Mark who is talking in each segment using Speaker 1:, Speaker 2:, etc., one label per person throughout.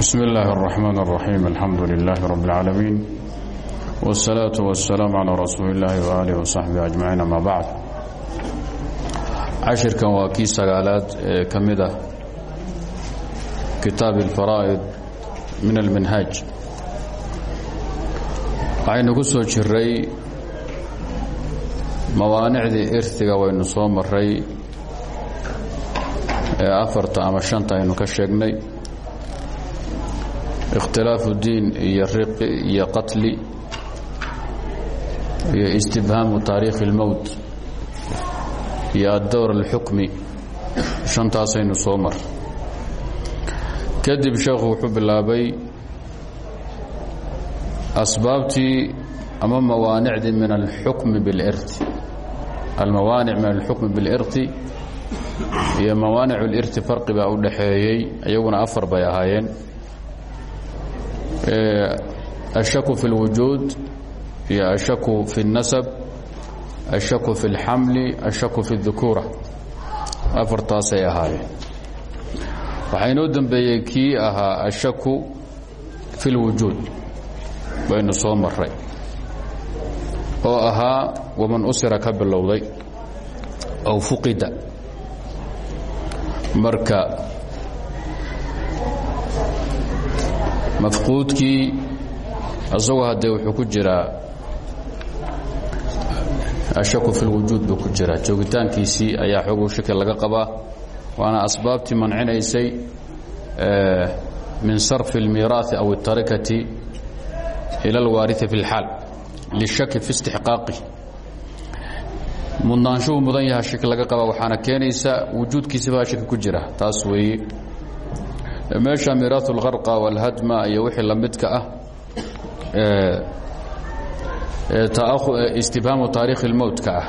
Speaker 1: بسم الله الرحمن الرحيم الحمد لله رب العالمين والصلاة والسلام على رسول الله وآله وصحبه أجمعين أما بعد cashirkan waa kii sagaalaad ee ka mid ah kitaab اlfaraa'id min alminhaaj waxaynu ku soo jiray mawaanicdii irtiga waynu soo maray ee afarta ama shanta aynu ka sheegnay ikhtilaafu diin iyo riqi iyo qatli iyo istibhaamu taariikhi اlmowt iyo addowr alxukmi shantaasaynu soo mar kadib sheekhu wuxuu bilaabay asbaabtii ama mawaanicdii min alxukmi bilirti almawaanic min alxukmi bilirti iyo mawaanic اlirti farqi baa u dhaxeeyey iyaguna afar bay ahaayeen ashaku fi اlwujuud iyo ashaku fi اnnasab ashaku fi اlxamli ashaku fi اdukuura afartaasay ahaayeen waxaa inoo dembeeyey kii ahaa ashaku fi اlwujuud baynu soo maray oo ahaa waman usira ka bilowday aw fuqida marka mafquudkii isagoo haddee wuxuu ku jiraa ashaku fi lwujuud buu ku jiraa joogitaankiisii ayaa xoogu shaki laga qabaa waana asbaabtii mancinaysay min sarfi اlmiiraaثi aw اtarikati ila اlwaariثi fi اlxaal lishaki fi istixqaaqi mudnaanshuhu mudan yaha shaki laga qaba waxaana keenaysa wujuudkiisa baa shaki ku jira taas weeye meesha miiraaث اlgarqa wاlhadma iyo wixii la midka ah istibhaamu taariikhi اlmowtka ah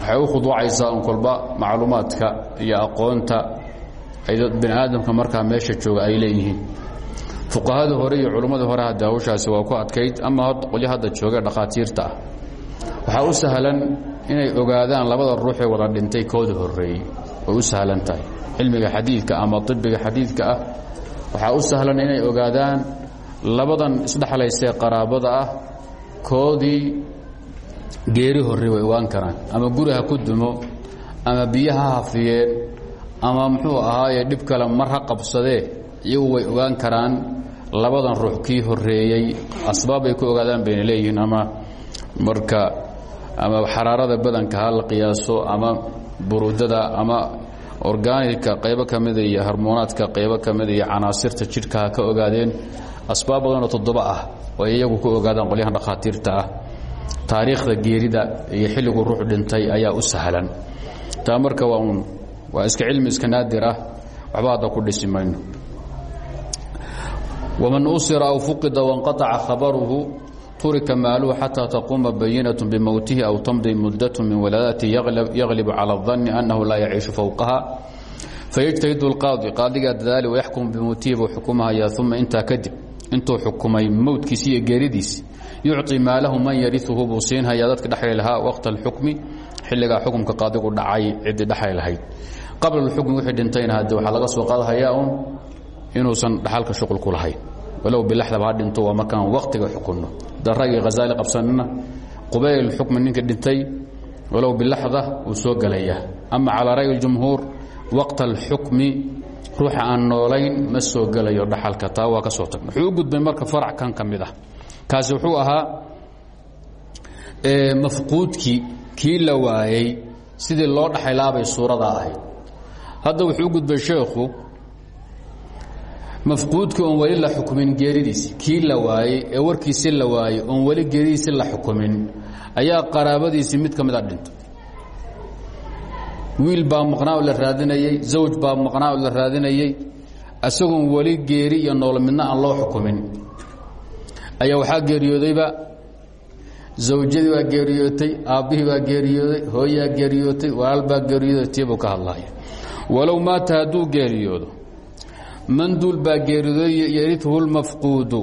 Speaker 1: waxay u khuduucaysaa un kolba macluumaadka iyo aqoonta bini aadamka markaa meesha jooga ay leeyihiin fuqahada hore iyo culummada hore hadda hawshaasi waa ku adkayd ama qolyo hadda jooga dhakhaatiirta ah waxaa u sahlan inay ogaadaan labada ruuxee wada dhintay kooda horeeyey way u sahlan tahay cilmiga xadiidka ama ibiga xadiidka ah waxaa u sahlan inay ogaadaan labadan isdhexlaysee qaraabada ah koodii geeri horey way ogaan karaan. Ama guri ku dumo ama biyo ha ama muxuu ahaaye dhib kale mar ha qabsadee way ogaan karaan labadan ruux kii horeeyey asbaab ay ku ogaadaan bayna leeyihiin ama marka ama xaraarada badanka ha qiyaaso ama burudada ama orgaanilka qaybo ka mida iyo harmoonaadka qaybo ka mida iyo canaasirta jidhka ha ka ogaadeen asbaab badanoo toddoba ah oo iyagu ku ogaadaan qolyahan dhakhaatiirta ah. Taariikhda geerida iyo xilligu ruux dhintay ayaa u sahlan. Taa marka waa un waa iska cilmi iska naadir ah waxba hadda ku dhisi mayno. Waman usira aw fuqida wanqaaca khabaruhu turika maaluu xataa taquuma bayinatu bimowtihi aw tamdi muddat min walaadatii yaglibu cala danni annahu laa yaciishu fowqaha fayajtahidu lqaadi qaadigaa dadaali wayaxkumu bimowtihi buu xukumahaya uma intaa kadib intuu xukumay mowdkiisi iyo geeridiis yucطi maalahu man yariuhu buu siinhayaa dadka dhexli lahaa waqta alxukmi xilligaa xukumka qaadigu dhacay ciddii dhexli lahayd qabla اlxukmi wixii dhintayna hadde waxaa laga soo qaadhayaa un inuusan dhaxalka shuqul ku lahayn. Walow bilaxdaba ha dhinto waa markaan waqtiga xukunno daragii hazaali qabsanina qubayl xukmi ninka dhintay walow bilaxda wuu soo gelayaa ama calaa ra'yi اjumhuur waqta alxukmi ruuxa aan noolayn ma soo gelayo dhaxalka. Taa waa ka soo tag wuxuu gudbay marka farac kan ka mid ah. Kaasi wuxuu ahaa kii la waayey sidii loo dhaxaylaabay suurada ahayd. Hadda wuxuu gudbay sheekhu mafquudkii oon weli la xukumin geeridiisi kii la waayey ee warkiisi la waayey oon weli geeridiisi la xukumin ayaa qaraabadiisii mid ka mid dhinto. Wiil baa maqnaa la raadinayey zawj baa maqnaa la raadinayey isagoon weli geeri iyo nool midna aan loo xukumin. Ayaa waxaa geeriyoodayba zawjadii baa geeriyootay aabbihii baa geeriyooday hooyaa geeriyootay walaal baa geeriyooday tiibuu ka hadlaya walow maata hadduu geeriyoodo manduul baa geeridooy yarithu lmafquudu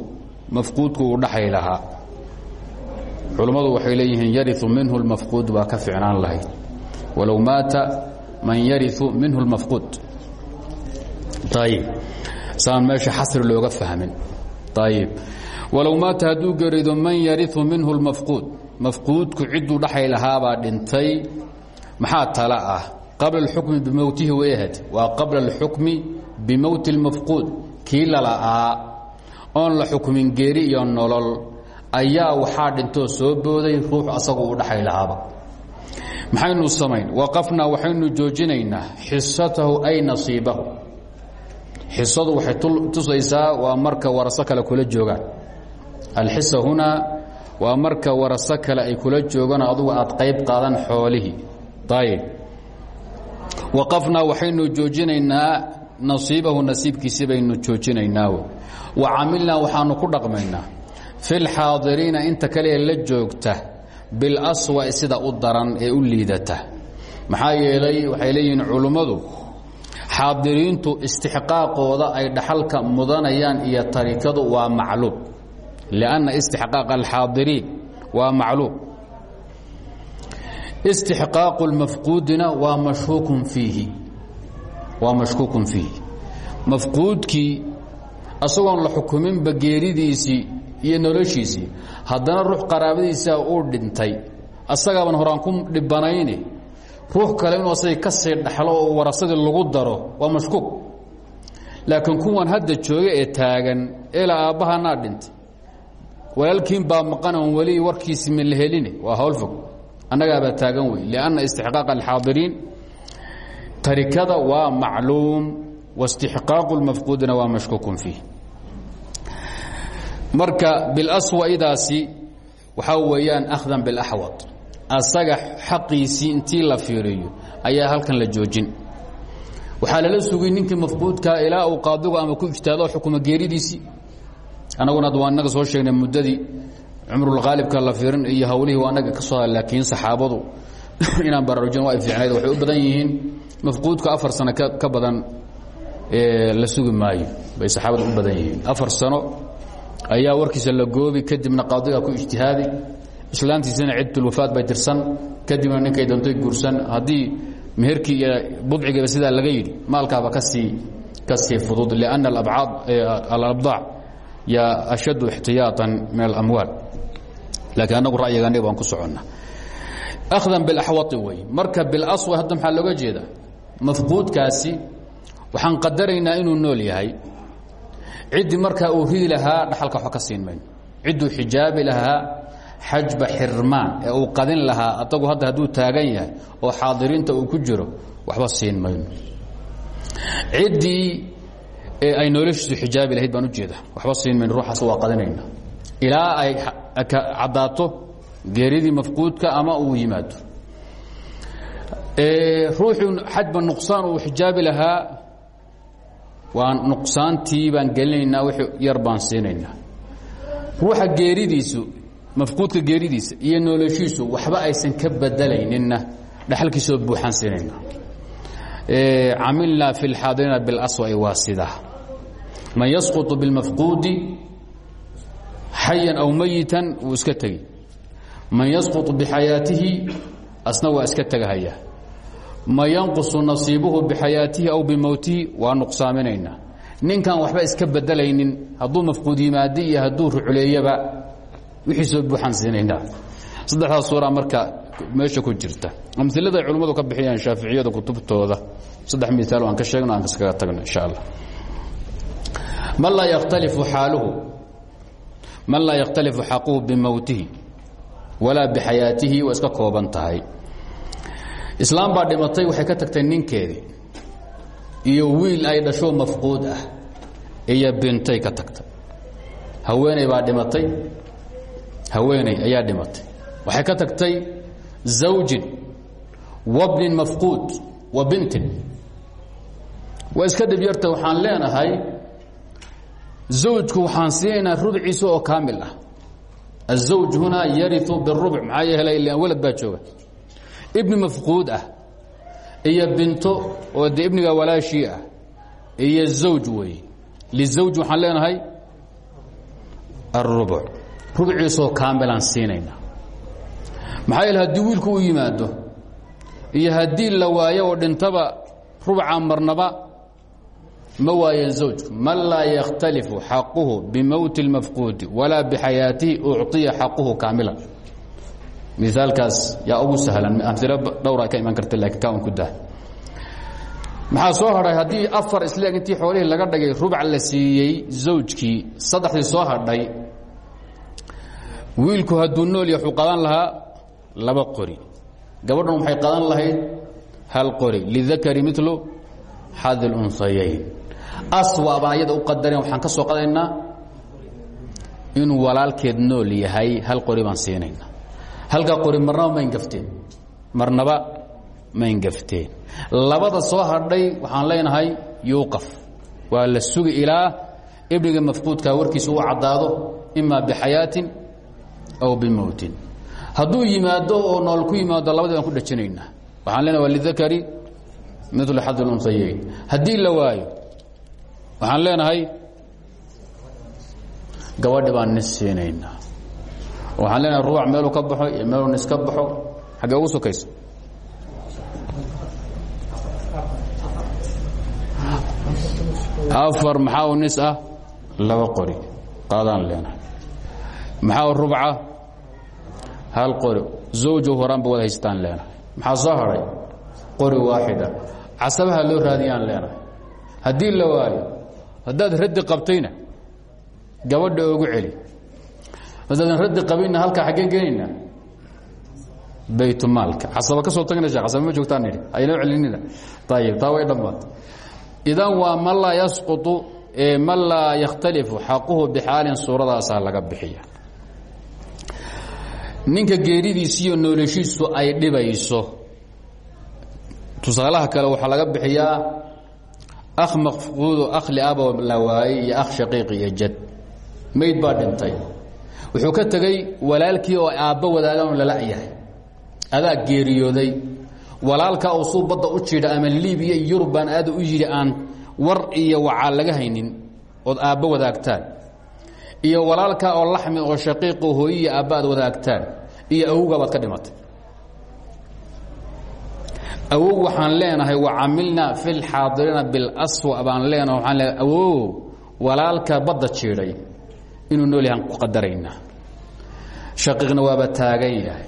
Speaker 1: mafquudku uu dhaxay lahaa. Culummadu waxay leeyihiin yariu minhu lmafquud baa ka ficnaan lahayd. Walow maata man yariu minhu lmafquud ayib saan meesha xasri looga fahmin. Ayib walow maata hadduu geerido man yariu minhu lmafquud mafquudku cidduu dhaxay lahaabaa dhintay. Maxaa tala ah? Qabla اlxukmi bimowtihi wayahad waa qabla اlxukmi bimowti اlmafquud kii lala'aa oon la xukmin geeri iyo nolol ayaa waxaa dhintoo soo booday ruux asagu u dhaxay lahaaba maxaynu samayn waqafnaa waxaynu joojinaynaa xisatahu ay nasiibahu xisadu waxay tusaysaa waa marka waraso kale kula joogaan alxisa hunaa waa marka waraso kale ay kula joogaan adugu aad qayb qaadan xoolihii ayb waqafnaa waxaynu nasiibahu nasiibkiisi baynu joojinaynaa wa camilnaa waxaanu ku dhaqmaynaa. Fi lxaadiriina inta kale la joogta bilaswa'i sida u daran ee u liidata. Maxaa yeelay waxay leeyihiin culummadu xaadiriintu istixqaaqooda ay dhaxalka mudanayaan iyo tarikadu waa macluub. Lianna istixqaaq alxaadiriin waa macluub. Istixqaaqu lmafquudina waa mashkuukun fiihi waa mashkuukun fiihi mafquudkii asagoon la xukuminba geeridiisii iyo noloshiisii haddana ruux qaraabadiisa uu dhintay asagaaban horaan ku dhibanayni ruux kale inuu asagii ka sii dhaxlo oo warasadii lagu daro waa mashkuuk. Laakiin kuwan hadda jooga ee taagan ilaa aabbahanaa dhintay. Walaalkiin baa maqan oon weli warkiisi ma la annagaabaa taagan wey lianna istixqaaq alxaadiriin tarikada waa macluum waistixqaaqu lmafquudina waa mashkuukun fiih. Marka bilaswa'idaasi waxaa weeyaan akhdan bilaxwad asaga xaqiisii intii la fiiriyo ayaa halkan la joojin. Waxaa lala sugay ninkii mafquudkaa ilaa uu qaadigu ama ku ijtaado xukuma geeridiisii annaguna ad waa inaga soo sheegnay muddadii cumrulkhaalibka la fiirin iyo hawlihii waa anaga ka soo laakiin saxaabadu inaan baraarujin waa ay fiicnayd u badan yihiin mafquudku afar sano ka badan la sugi maayo bay saxaabadu u badan yihiin. Afar sano ayaa warkiisa la goobi kadibna qaadiga ku ijtihaadi. Islaantiisana ciddulwafaad bay tirsan kadibna ninkay doontay guursan. Haddii meherkii iyo budcigiiba sidaa laga yidhi maalkaaba ka sii ka sii fudud lianna alabdaac yaa ashaddu ixtiyaatan min alamwaal. Laakiin annagu ra'yiga aniga baan ku soconna. Akhdan bilaxwai wey marka bilaswa hadda maxaa looga jeedaa mafquudkaasi waxaan qadaraynaa inuu nool yahay. Ciddii markaa uu ridi lahaa dhaxalka waxba ka siin mayno cidduu xijaabi lahaa xajba xirmaan ee uu qadin lahaa adagu hadda hadduu taagan yahay oo xaadiriinta uu ku jiro waxba siin mayno ciddii ay noloshiisu xijaabi lahayd baan ujeeda waxba siin mayno ruuxaas waa qadinayna. Ilaa ay caddaato geeridii mafquudka ama uu yimaado ruuxuu xajba nuqsaan uu xijaabi lahaa waa nuqsaantii baan gelinaynaa w yar baan siinaynaa ruuxa geeridiisu mafquudka geeridiisa iyo noloshiisu waxba aysan ka bedelayninna dhaxalkiisoo buuxaan siinaynaa camilnaa fi lxaadiriina bilaswa'i waa sidaa man yasquطu biاlmafquudi xayan aw mayitan wuu iska tegi man yasquطu bixayaatihi asna waa iska tegahaya ma yanqusu nasiibuhu bixayaatihi aw bimowtihi waa nuqsaaminaynaa. Ninkan waxba iska bedelaynin hadduu mafquud yimaado iyo hadduu rucleeyaba wixiisoo buuxaan siinaynaa saddexdaas suura marka meesha ku jirta. Amilada ay culimmadu ka bixiyaan shaaficiyada kutubtooda saddex miaal aan ka sheegno aan kaskaga tagno insha allah. Man laa yakhtalifu xaaluhu man laa yakhtalifu xaquhu bimowtihi walaa bixayaatihi waa iska kooban tahay islaam baa dhimatay waxay ka tagtay ninkeedii iyo wiil ay dhashoo mafquud ah. Iyo bintay ka tagtay. Haweeney baa dhimatay. Haweeney ayaa dhimatay. Waxay ka tagtay zawjin wabnin mafquud wa iska dhib waxaan leenahay zawjku waxaan siinaynaa rubciisa oo kaamil ah. Azawj hunaa yariu birubc maxaa yeelay ilaan walad baa jooga ibni mafquud ah iyo binto oo de ibniga walaashii ah iyo zawj weeye lizawj waxaan leenahay arubuc rubciisoo kaamilaan siinayna maxaa yeele haddii wiilku u yimaado iyo haddii la waayo dhintaba rubca marnaba ma waayan zawjku man laa yakhtalifu xaquhu bimowti اlmafquudi walaa bixayaatihi ucطiya xaquhu kaamilan miaalkaas yaa ugu sahlan. Amilo dhowra ka iman karta laakiin kaan ku dah maxaa soo hadhay? Haddii afar isleeg intii xoolihii laga dhigay rubac la siiyey zawjkii saddexdii soo hadhay wiilku hadduu nool ya wuxuu qadan lahaa laba qori. Gabadhan waxay qadan lahayd hal qori. Lidakari milu xadi اlunhayayn aswa baan ayada u qadareen waxaan ka soo qadaynaa inuu walaalkeed nool yahay hal qori baan siinayna halkaa qori marnaba ma ingafteen marnaba ma ingafteen labada soo hadhay waxaan leenahay yuuqaf waa la sugi ilaa ibniga mafquudka warkiisa u caddaado ima bixayaatin aw bimowtin hadduu yimaado oo nool ku yimaado labadii baan ku dhajinaynaa. Waxaan leenahay waa lidakari milu xad اlunhayayn haddii la waayo waxaan leenahay gabadhi baan waxaan leenahay ruuc meeluu ka baxo iyo meeluu nis ka baxo xaggee ugu sokaysa afar maxaa u nis ah? Laba qori. Qaadaan leenahay maxaa u rubca? Hal qori. Zawjo horaanba wada haystaan leenahay maxaa soo hadhay qori waaxida. Casabaha loo raadiyaan leenahay haddii la waayo haddaad raddi qabtayna gabadha ogu celi haddaadan raddi qabinna halkaa xaggeen geynayna baytmaalka casaba ka soo tagna shee casaba ma joogtaan nidhi. Aynoo celinina ayib taa way dhammaata idan waa man laa yasquطu man laa yakhtalifu xaquhu bixaalin suuradaasaa laga bixiya. Ninka geeridiisiiyo noolashiisu ay dhibayso tusaalaha kale waxaa laga bixiyaa akh mafquudo akh liabo la waayey iyo akh shaqiiqi iyo jad. Mayd baa dhintay wuxuu ka tegey walaalkii oo aabbo wadaagan lala yahay. Adaa geeriyooday. Walaalka oo suu badda u jidha ama libiya iyo yurub baan aada u yidhi aan war iyo wacaa laga haynin ood aabbo wadaagtaan. Iyo walaalka oo laxmi oo shaqiiqo hooyi iyo aabba aad wadaagtaan. Iyo awowga baad ka dhimatay. Awow waxaan leenahay wacamilnaa fi lxaadiriina bilaswa baan leenahay waxaan leenahay awow walaalka badda jiidhay inuu nool yahaan ku qadaraynaa. Shaqiiqna waaba taagan yahay.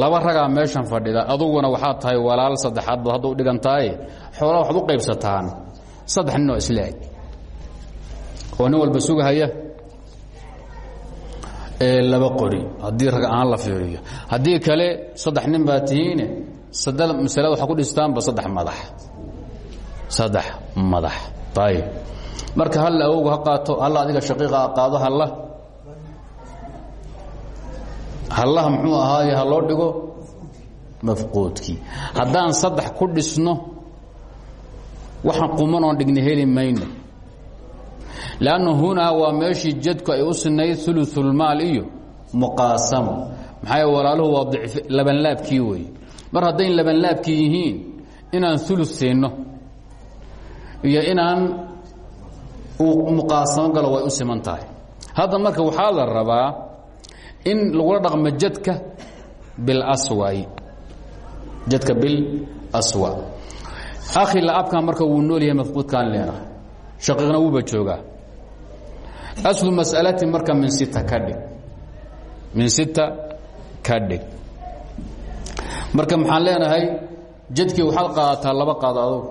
Speaker 1: Laba ragaa meeshan fadhida aduguna waxaad tahay walaal saddexaad baad hadda u dhigan tahay xoolaa waxaad u qaybsataan saddex ninoo isleeg oo nin walba sugahaya laba qori haddii rag ahaan la fiiriyo. Haddii kale saddex nin baa tihiine masalada waxaa ku dhistaanba saddex madax. Saddex madax. Ayib marka halla awowga ha qaato halla adiga shaqiiqa ha qaado halla hallaha muxuu ahaaye ha loo dhigo? Mafquudkii. Haddaan saddex ku dhisno waxaan quman oon dhigna heli mayno. Lanna hunaa waa meeshii jadku ay u sinayd uluulmaal iyo muqaasamo maxaa walaaluhu waa labanlaabkii wey mar haddayn labanlaabkii yihiin inaan ulu siinno iyo inaan muqaasamo galo way u siman tahay. Hadda marka waxaa la rabaa in lagula dhaqmo jadka bilaswai jadka bilaswa akhi la-abkan marka wuu nool yahay mafquudkaan leenahay shaqiiqna wuuba joogaa. Aslu mas'alati marka min sita ka dhig. Min sita ka dhig. Marka maxaan leenahay jadkii waxaad qaadataa laba qaado adugu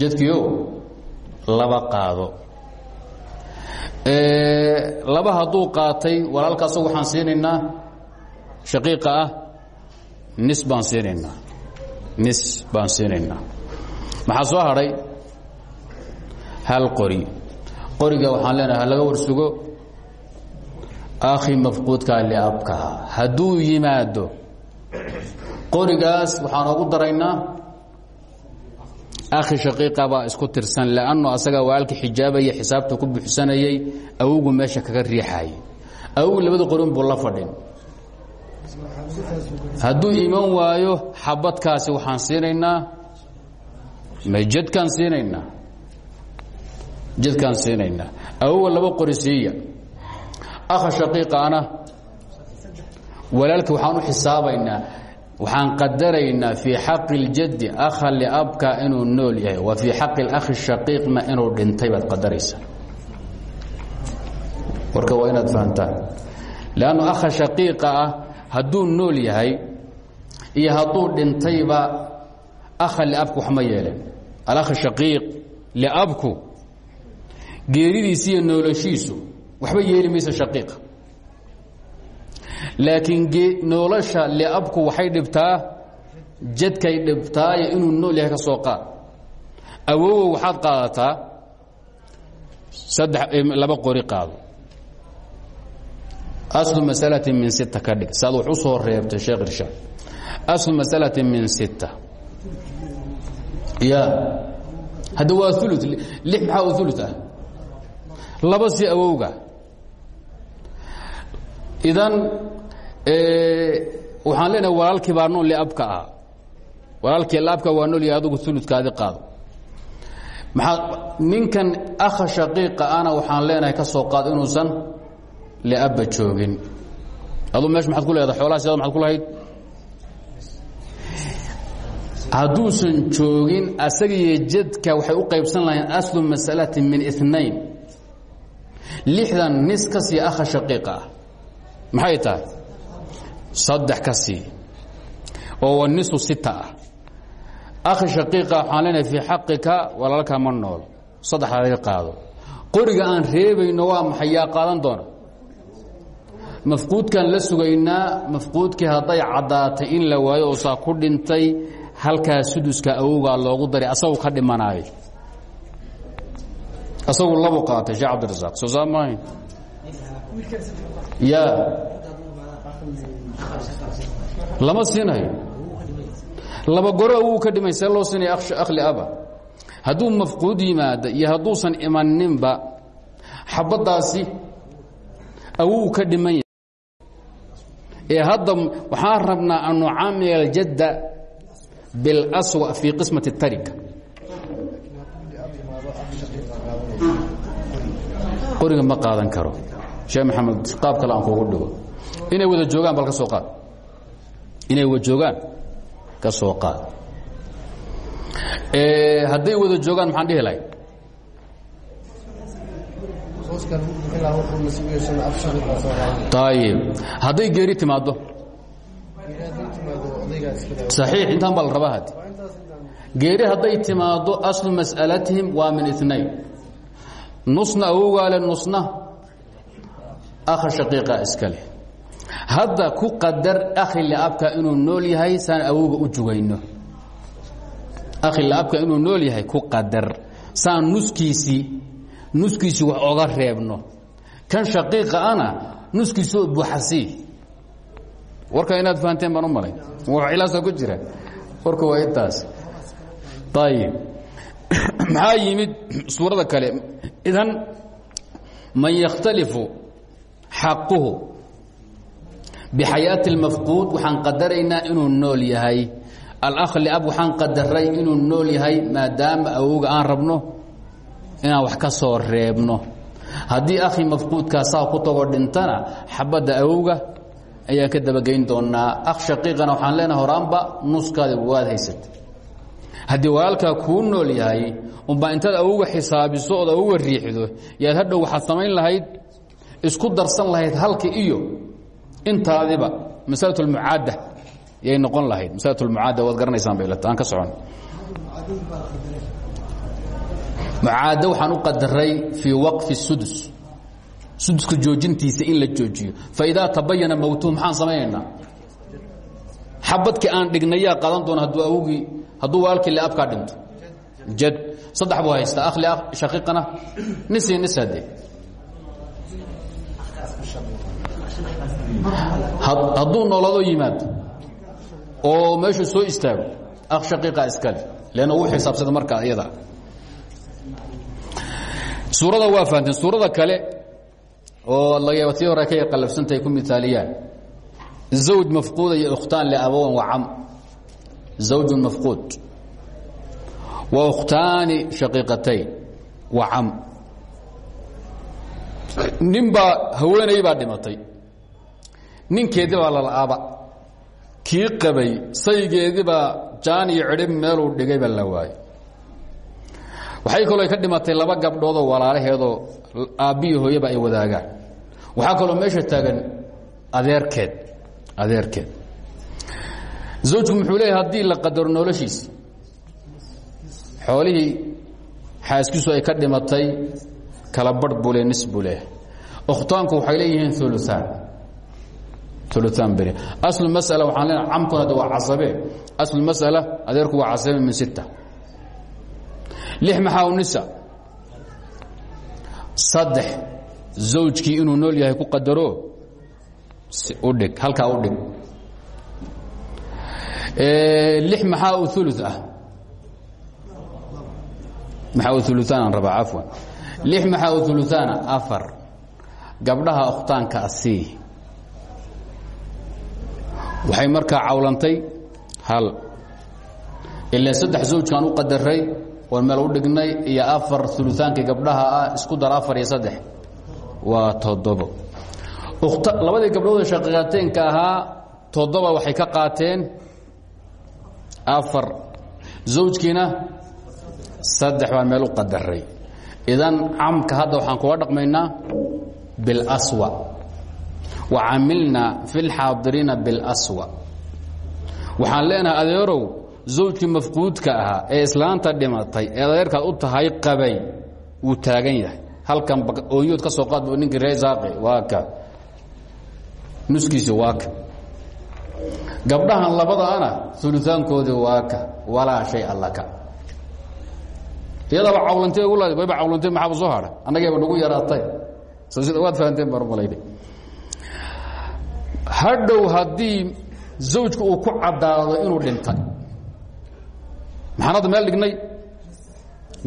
Speaker 1: jadkiio laba qaado. Laba hadduu qaatay walaalka asagu waxaan siinaynaa. Shaqiiqa ah nis baan siinaynaa. Nis maxaa soo hadhay hal qori. Qoriga waxaan leenahay ha laga warsugo. Akhi mafquudkaa liabkaha hadduu yimaado qorigaas waxaan ogu daraynaa akhi shaqiiqa baa isku tirsan lanno asaga walaalka xijaabaya xisaabta ku buuxsanayay awowgu meesha kaga riixayay. Awowgu labada qorin buu la fadhin. Hadduu iman waayo xabadkaasi waxaan siinaynaa majadkaan siinaynaa. Jadkaan siinaynaa. Awowga laba qori siiya. Akha shaqiiqaana walaalkii waxaan u xisaabaynaa waxaan qadaraynaa fii xaqi اljaddi akha liabka inuu nool yahay wa fii xaqi اlakhi shaqiiqna inuu dhintay baad qadaraysaa warka waa inaad fahamtaan lannu akha shaqiiqa ah hadduu nool yahay iyo hadduu dhintayba akha liabku wax ma yeeleen. Alakh shaqiiq liabku geeridiisi iyo noolashiisu waxba yeeli maysa shaqiiqa laakiin nolosha liabku waxay dhibtaa jadkay dhibtaayo inuu nool yahay ka soo qaad. Awowow waxaad qaadataa laba qori qaado. Aslu masalati min sita ka dhig. Saad wax u soo reebtay sheekh irshaad. Aslu masalati min sita ya hadda waa ulu lix maxaa ulu ah? Laba si awowga idan waxaan leenahay walaalkii baa nool liabka ahaa. Walaalkii laabka waa nool yahay adugu uludkaadi maxaa ninkan akha shaqiiqa ana waxaan leenahay ka soo qaad inuusan liabba joogin. Aduu meesha maxaad ku leedahay? Xoolaha siada maxad ku lahayd? Hadduusan joogin asagiyo jadka waxay u qaybsan lahayn aslu masalati min inain lixdan nis ka sii akha shaqiiqa ah maxay tahay? Saddex ka sii. Oo nisu sita. Ah akhi shaqiiqa waxaan leenahay fii xaqika walaalka ma nool. Saddexda laga qaado. Qoriga aan reebayno waa maxay? Yaa qaadan doona? Mafquudkaan la sugaynaa mafquudkii hadday caddaatay in la waayo oo ku dhintay halkaa suduska awowgaa loogu daray asagu ka dhimanaayo asagu labu qaatay sheekh cabdirasaaq soo saa maahayn ya lama siinayo. Labagoroa wuu ka dhimay see loo siinaya akhliaba hadduu mafquud yimaada iyo hadduusan imanninba xabaddaasi awuu ka dhimanya ee hadda waxaan rabnaa an nucamil aljadda biاlaswa fii qismati اtarika qoriga ma qaadan karo sheekh maxamed qaab kale aan kugu dhigo. Inay wada joogaan bal ka soo qaad. Inay wada joogaan ka soo qaad. Hadday wada joogaan maxaan dhihi lahay? Ayib hadday geeri timaaddo? صaxiix intaan baa la rabaa had geeri hadday timaaddo aslu mas'alatihim waa min inain nusna awowgaale nusna akha shaqiiqa iska leh. Hadda ku qadar akhi laabka inuu nool yahay saan awowga u jugayno. Akhi laabka inuu nool yahay ku qadar. Saan nuskiisii nuskiisii wax oga reebno. Kan shaqiiqa ana nuskiisoo buuxasii warka inaad fahanteen baan u malay. Wax cilaasa ku jira. Warka waa intaas. Ayib maxaa yimid suurada kale? Idan man yakhtalifu xaquhu. Bixayaati اlmafquud waxaan qadaraynaa inuu nool yahay. Alakh liab waxaan qadaray inuu nool yahay maadaama awowga aan rabno inaan wax ka soo reebno. Haddii akhi mafquudkaa saa ku tago dhintana xabadda awowga ayaan ka dabageyn doonaa akh shaqiiqana waxaan leenaha horaanba nuskaadi waad haysata haddii walaalkaa kuu nool yahay unbaa intaad awowga xisaabiso ood awowga riixdo yaad hadhow waxaad samayn lahayd isku darsan lahayd halka iyo intaadiba masalat lmucaada yay noqon lahayd. Masalat lmucaada waad garanaysaan bay aan ka socon. Mucaado waxaan u qadaray fii waqfi sudus. Suduska joojintiisa in la joojiyo. Faidaa tabayana mowtuhu maxaan samaynaynaa xabadkii aan dhignayaa qadan doona hadduu awogii hadduu walaalkii liabkaa dhinto. Jad. Saddex buu haystaa. Akhli shaqiiqana nisii nis hade hadduu noolado yimaado oo meeshuu soo istaago akh shaqiiqa iskale leanna uu xisaabsada markaa iyada. Suurada waa fahanteen suurada kale oo laga tii hore ka qalabsantahay ku mithaaliyaan zawj mafquuda iyo ukhtaan liabowan wa cam. Zawjun mafquud. Wa ukhtaani shaqiiqatayn wa cam nin baa haweenay baa dhimatay. Ninkeedii baa lala'aaba kii qabay saygeediibaa jaan iyo cidhib meeluu dhigayba la waayo waxay kaloo ka dhimatay laba gabdhoodoo walaalaheedoo aabbiyo hooyaba ay wadaagaan. Waxaa kaloo meesha taagan adeerkeed adeerkeed. Zawjku muxuu leeyahy haddii la qadaro noloshiisa xoolihii xaaskiisu ay ka dhimatay kala barh buu nis buu ukhtaanku waxay leeyihiin uluaan uluaan beri aslu masala waxaan leenahay camkuna de waa casabe aslu masala adeerku waa casabe min sita lix maxaa u nisa saddex zawjkii inuu nool yahay ku qadaro udhig halkaa u dhig lix maxaa u ulu ah maxaa u uluaan aan rabaa cafwan lix maxaa u uluaana afar gabdhaha ukhtaanka asii waxay markaa cawlantay hal. Ilaa saddex zawjkaan u qadaray oon meel u dhignay iyo afar ulutaankii gabdhaha ah isku dar afar iyo saddex. Waa toddobo. Labadii gabdhood ee shaqiiqateenka ahaa toddoba waxay ka qaateen afar. Zawjkiina saddex baan meel u qadaray. Idan camka hadda waxaan kuga dhaqmaynaa biاlswa wa camilnaa fi اlxaadiriina biاlswa waxaan leenahay adeerow zawjkii mafquudka ahaa ee islaanta dhimatay ee adeerkaad u tahay qabay wuu taagan yahay halkan ooyood ka soo qaad ninkii ree saaqi waa ka nuskiisi waa ka gabdhahan labadaana uluaankoodii waa ka walaa shay allaka iyadaba cawlantay ugu leed wayba cawlantay maxaaba soo hadha annagayba nagu yaraatay sida waad fahanteen baan umalayna hadhow haddii zawjku uu ku caddaado inuu dhintay maxaan hadda meel dhignay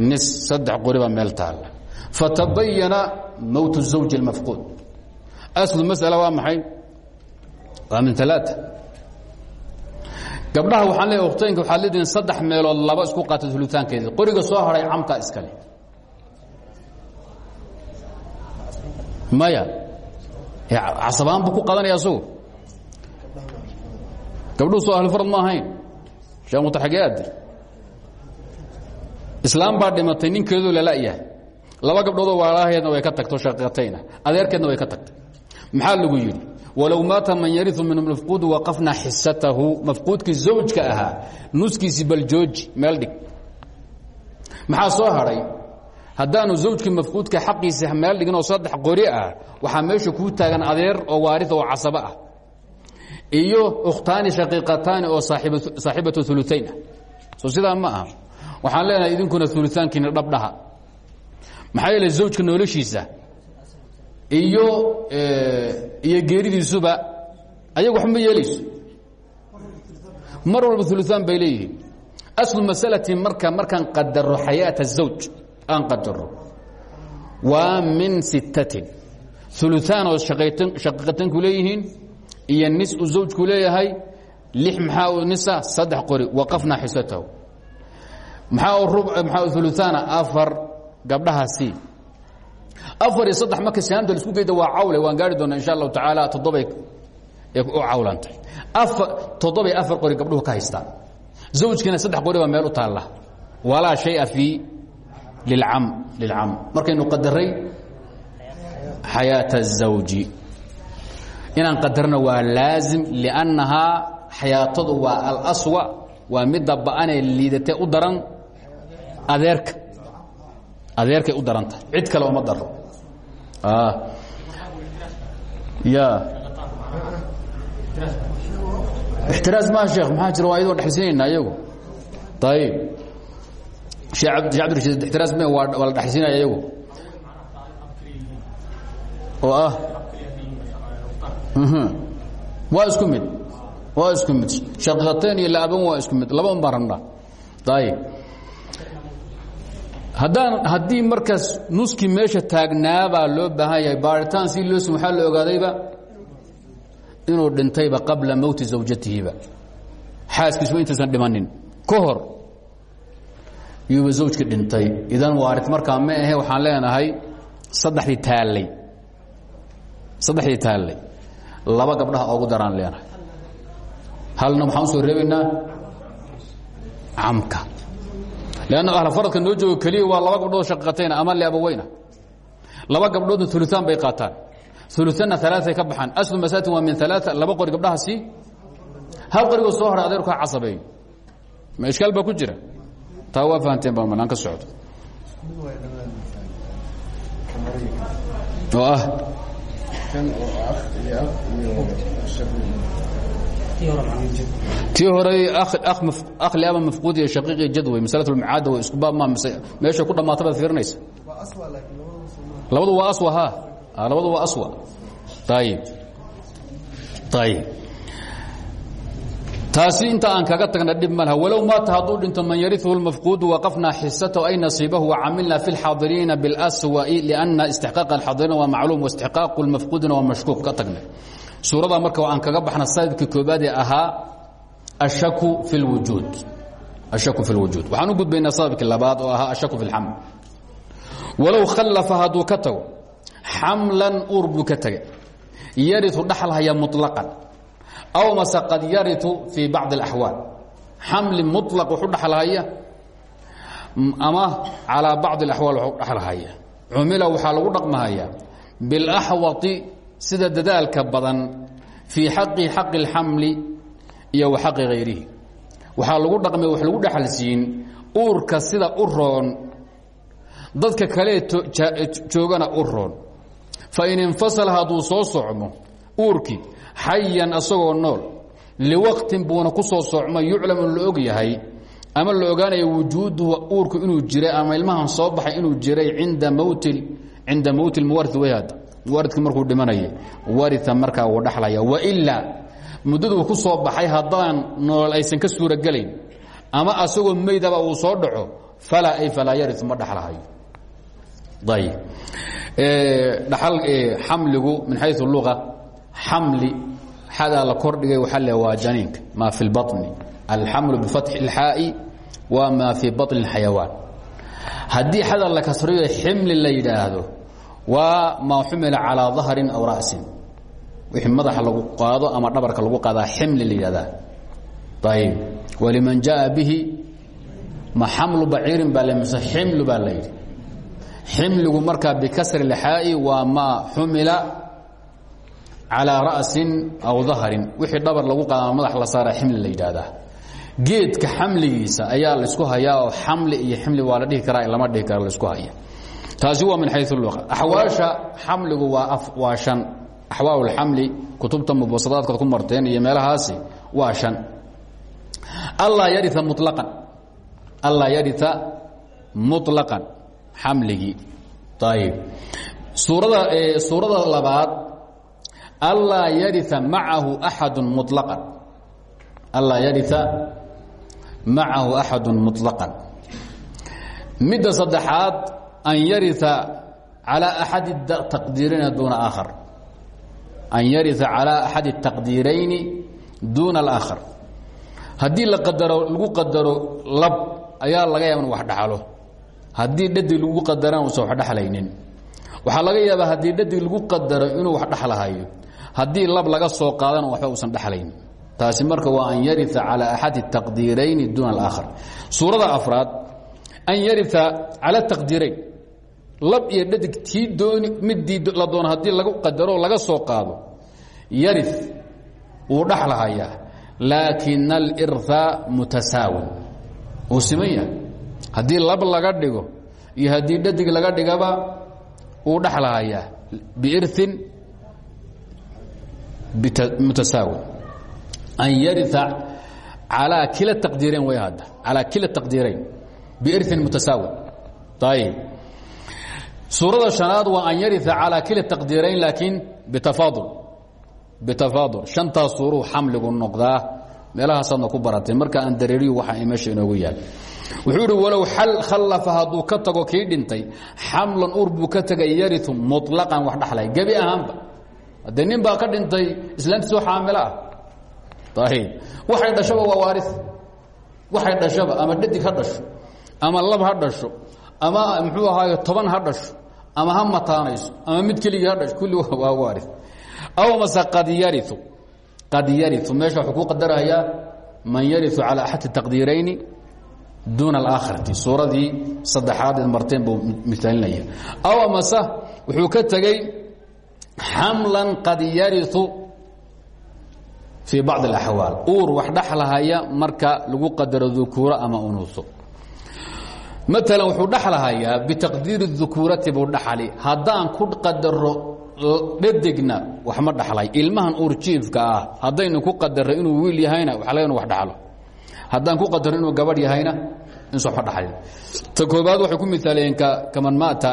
Speaker 1: nis saddex qori baa meel taalla fatabayana mowt الزawج الmafquud aslu masأala waa maxay waa min alaaة gabdhaha waxaan leeya ukhtaynka waxaad leedihin saddex meelood laba isku qaatay hulitaankeedii qoriga soo haray camkaa iskale maya. Casabaan buu ku qadanaya asugu. Gabdhuhu soo ahlu farad ma ahayn. Sheekh mutaxagee adir islaam baa dhimatay ninkeedu lalayahay laba gabdhoodoo walaalaheedna way ka tagto shaqiiqatayna adeerkeedna way ka tagtay. Maxaa lagu yidhi? Walow maata man yariu min mafquudi waqafna xisatahu mafquudkii zawjka ahaa nuskiisii baljooji meel dhig. Maxaa soo hadhay haddaanu zawjkii mafquudka xaqiisa meel dhiginoo saddex qori ah waxaa meesha kuu taagan adeer oo waaria oo casabo ah. Iyo ukhtaani shaqiiqataani oo saaxibatu uluayn ah. So sidaa ma aha. Waxaan leenahay idinkuna uluaankiina dhabdhaha maxaa yeele zawjka noloshiisa iyo iyo geeridiisuba ayagu wax ma yeelayso. Mar walba uluaan bay leeyihiin. Aslu masalati marka markaan qadaro xayaata zawj aan qadaro. Waa min sittatin. Uluaan oo shaqiiqatanku leeyihiin iyo nis uu zawjku leeyahay lix maxaa nisa? Saddex qori waqafna xisatahu. Maxaa uluaana afar gabdhahaasi. Afar iyo saddex marka saamta isku geyda waa cawle waan gaari doonaa insha allahu tacaala toddobay u cawlantay toddobay afar qori gabdhuhu ka haystaan. Zawjkiina saddex qori baa meel u taalla. Walaa shaya fii lilcam lilcam markaynu qadaray xayaaة الزawji inaan qadarna waa laazim liannahaa xayaatadu waa alaswa waa midda ba'anee liidatee u daran adeerka adeerkay u daran tahay cid kale uma daro ya ixtiraas maa sheekh maxaa jira waa ayadoo dhexaysiinayna iyagu ayib me waa la dhexaysiinaya iyagu. Oo ah. Waa isku mid. Waa isku mid. Shaqiiqateen iyo laaban waa isku mid. Laba un baan rabnaa ayib haddaan haddii markaas nuskii meesha taagnaabaa loo baahan yahay baaritaan si loo si waxaa la ogaadayba? Inuu dhintayba qabla mowti zawjatihiba xaaskiisba intaysan dhimanin. Ka hor yuuba zawjkii dhintay. Idan waarid markaa ma ahe waxaan leenahay saddexdii taallay saddexdii taallay laba gabdhaha ogu daraan leenahay. Halna waxaan u soo reebaynaa camka. Lanna ahlafaradka noo joogo keliya waa laba gabdhood shaqatayna ama leabaweyna laba gabdhoodna uluaan bay qaataan. Uluanna alaaay ka baxaan. Aslu masaatin waa min alaa laba qori gabdhaha sii hal qorigoo soo hora adeerku ha casabeeyo ma ishkaal baa ku jira taa waa fahanteen baa manaan ka socdo oo ah tii hore akli ama mafquud iyo shaqiiq iyo jad wey masalat lmucaada way isku baab ma meeshay ku dhammaata baad fiirinaysa. Labadu waa aswa ha. Labadu waa aswa. Ayib ayib taasi inta aan kaga tagna dhib malha walow maata hadduu dhinto man yariثhu اlmafquudu waqafna xisatahu ay nasiibahu wacamilna fi اlxaadiriina biاlswa'i lأna istixqaaqa اlxaadiriina waa macluum waistixqaaqu اlmafquudina waa mashkuuk ka tagnay suuradaa marka aan kaga baxna sababkii koobaad ee ahaa ashaku fi اlwujuud ashaku fi اlwujuud waxaan u gudbaynaa sababkii labaad oo ahaa ashaku fi اlxaml walow khallafa hadduu ka tago xamlan uur buu ka tegay yariu dhaxalhaya muطlaqan aw mase qad yariu fii bacضi اlaxwaal xamli muطlaq wuxu dhaxalhaya ama calىa bacضi اlaxwaal waxu dhaxalhaya cumila waxaa lagu dhaqmahaya biاlaxwati sida dadaalka badan fii xaqi xaqi اlxamli iyo wa xaqi hayrihi waxaa lagu dhaqmay wax lagu dhexalsiin uurka sida u roon dadka kalee joogana u roon fain infasala hadduu soo socmo uurkii xayan asagoo nool liwaqtin buuna ku soo socmo yuclamu la og yahay ama la ogaanayo wujuuduhu uurku inuu jiray ama ilmahan soo baxay inuu jiray inda mowti cinda mowti muwari wayhad muwaridki markuu dhimanaya waria markaa wuu dhaxlaya wailaa muddaduu ku soo baxay haddaan nool aysan ka suurogelayn ama asagoo meydaba uu soo dhaco falaa ay falaa yari ma dhaxlahayo ayb dhaal xamligu min xayu lua xamli xadaa la kordhigay waxaa le waa janiinka maa fi اlbaطni alxamlu bifatxi اlxaa'i waa maa fii baطni اxayawaan haddii xada la kasriyo ximli la yidhaahdo waa maa xumila calىa ظahrin aw ra'sin wixii madaxa lagu qaado ama dhabarka lagu qaadaa ximli la yidhahdaa ayb waliman jaءa bihi ma xamlu baciirin baa mise ximlu baa la yidhi ximligu markaa bikasri اlxaa'i waa maa xumila calىa ra'sin aw dahrin wixii dhabar lagu qadaa madax la saara ximli la geedka xamligiisa ayaa la isku hayaa oo xamli iyo ximli waa la dhihi karaa lama dhihi kara la isku haya taasi waa min xayu luqa axwaasha xamligu waa waa shan axwaal xamli kutubta mubasadaadkaad ku marteen iyo meelahaasi waa shan allaa yaria mulaqan allaa yaria muطlaqan xamligii ayb suurada suurada labaad alaa yaria maahu aadu muaan allaa yaria macahu axadu muطlaqan midda saddexaad an yaria calaa axadi taqdiirayni duuna aakhar an yaria calaa axadi taqdiirayni duuna alaakhar haddii la qadaro lagu qadaro lab ayaa laga yaaba wax dhaxlo haddii dhadig lagu qadarana usan wax dhaxlaynin waxaa laga yaabaa haddii dhadig lagu qadaro inuu wax dhaxlahayo haddii lab laga soo qaadana waxba usan dhexlaynin taasi marka waa an yaria calى axadi الtaqdiirayni duuna اlaakhar suurada afraad an yaria calى taqdiirayn lab iyo dhadig tii dooni midii la doono haddii lagu qadaro laga soo qaado yari wuu dhexlahayaa laakina alirha mutasaawin uu siman yahay haddii lab laga dhigo iyo haddii dhadig laga dhigaba uu dhexlahayaa biirin mutasaawi an yaria alaa kila taqdiirayn way hadda. Calaa kila taqdiirayn. Biirin mutasaawi ayib suurada شhanaad waa an yaria calaa kila taqdiirayn laakiin bitafaadul bitafaadul shantaas suuruu xamligu noqdaa. Meelahaasaadna ku baratay. Marka aan dareeriyu waxaa i meesha inoogu yaal. Wuxuu idhi walow khallafa hadduu ka tago kii dhintay xamlan ur buu ka tegay yariu muطlaqan wax dhaxlay. Gebi ahaanba haddee nin baa ka dhintay islaantiisoo xaamilo ah. Ayb waxay dhashaba waa waari waxay dhashaba ama dhadig ha dhasho ama lab ha dhasho ama muxuu ahaaye toban ha dhasho ama ha mataanayso ama mid keligii ha dhasho kulli waa waari aw mase qad yariu qad yariu meesha wuxuu ku qadarayaa man yariu calى axad taqdiirayni duuna alaakhirati. Suuradii saddexaad eed marteen buu miaalinaya aw amase wuxuu xamlan qad yariu fii bacضi اlaxwaal uur wax marka lagu qadaro dukuuro ama unuuso maalan wuxuu dhexlahayaa bitaqdiiri dukuurati buu dhaxali. Haddaan ku qadaro dhadigna wax ma dhaxlay. Ilmahan uurjiifka ah haddaynu ku qadarro inuu wiil yahayna waa laga wax dhaxlo. Haddaan ku qadaro inuu gabadh yahayna insu waxba dhaxlin ta koobaad waxay ku miaaliyeen kaman maata.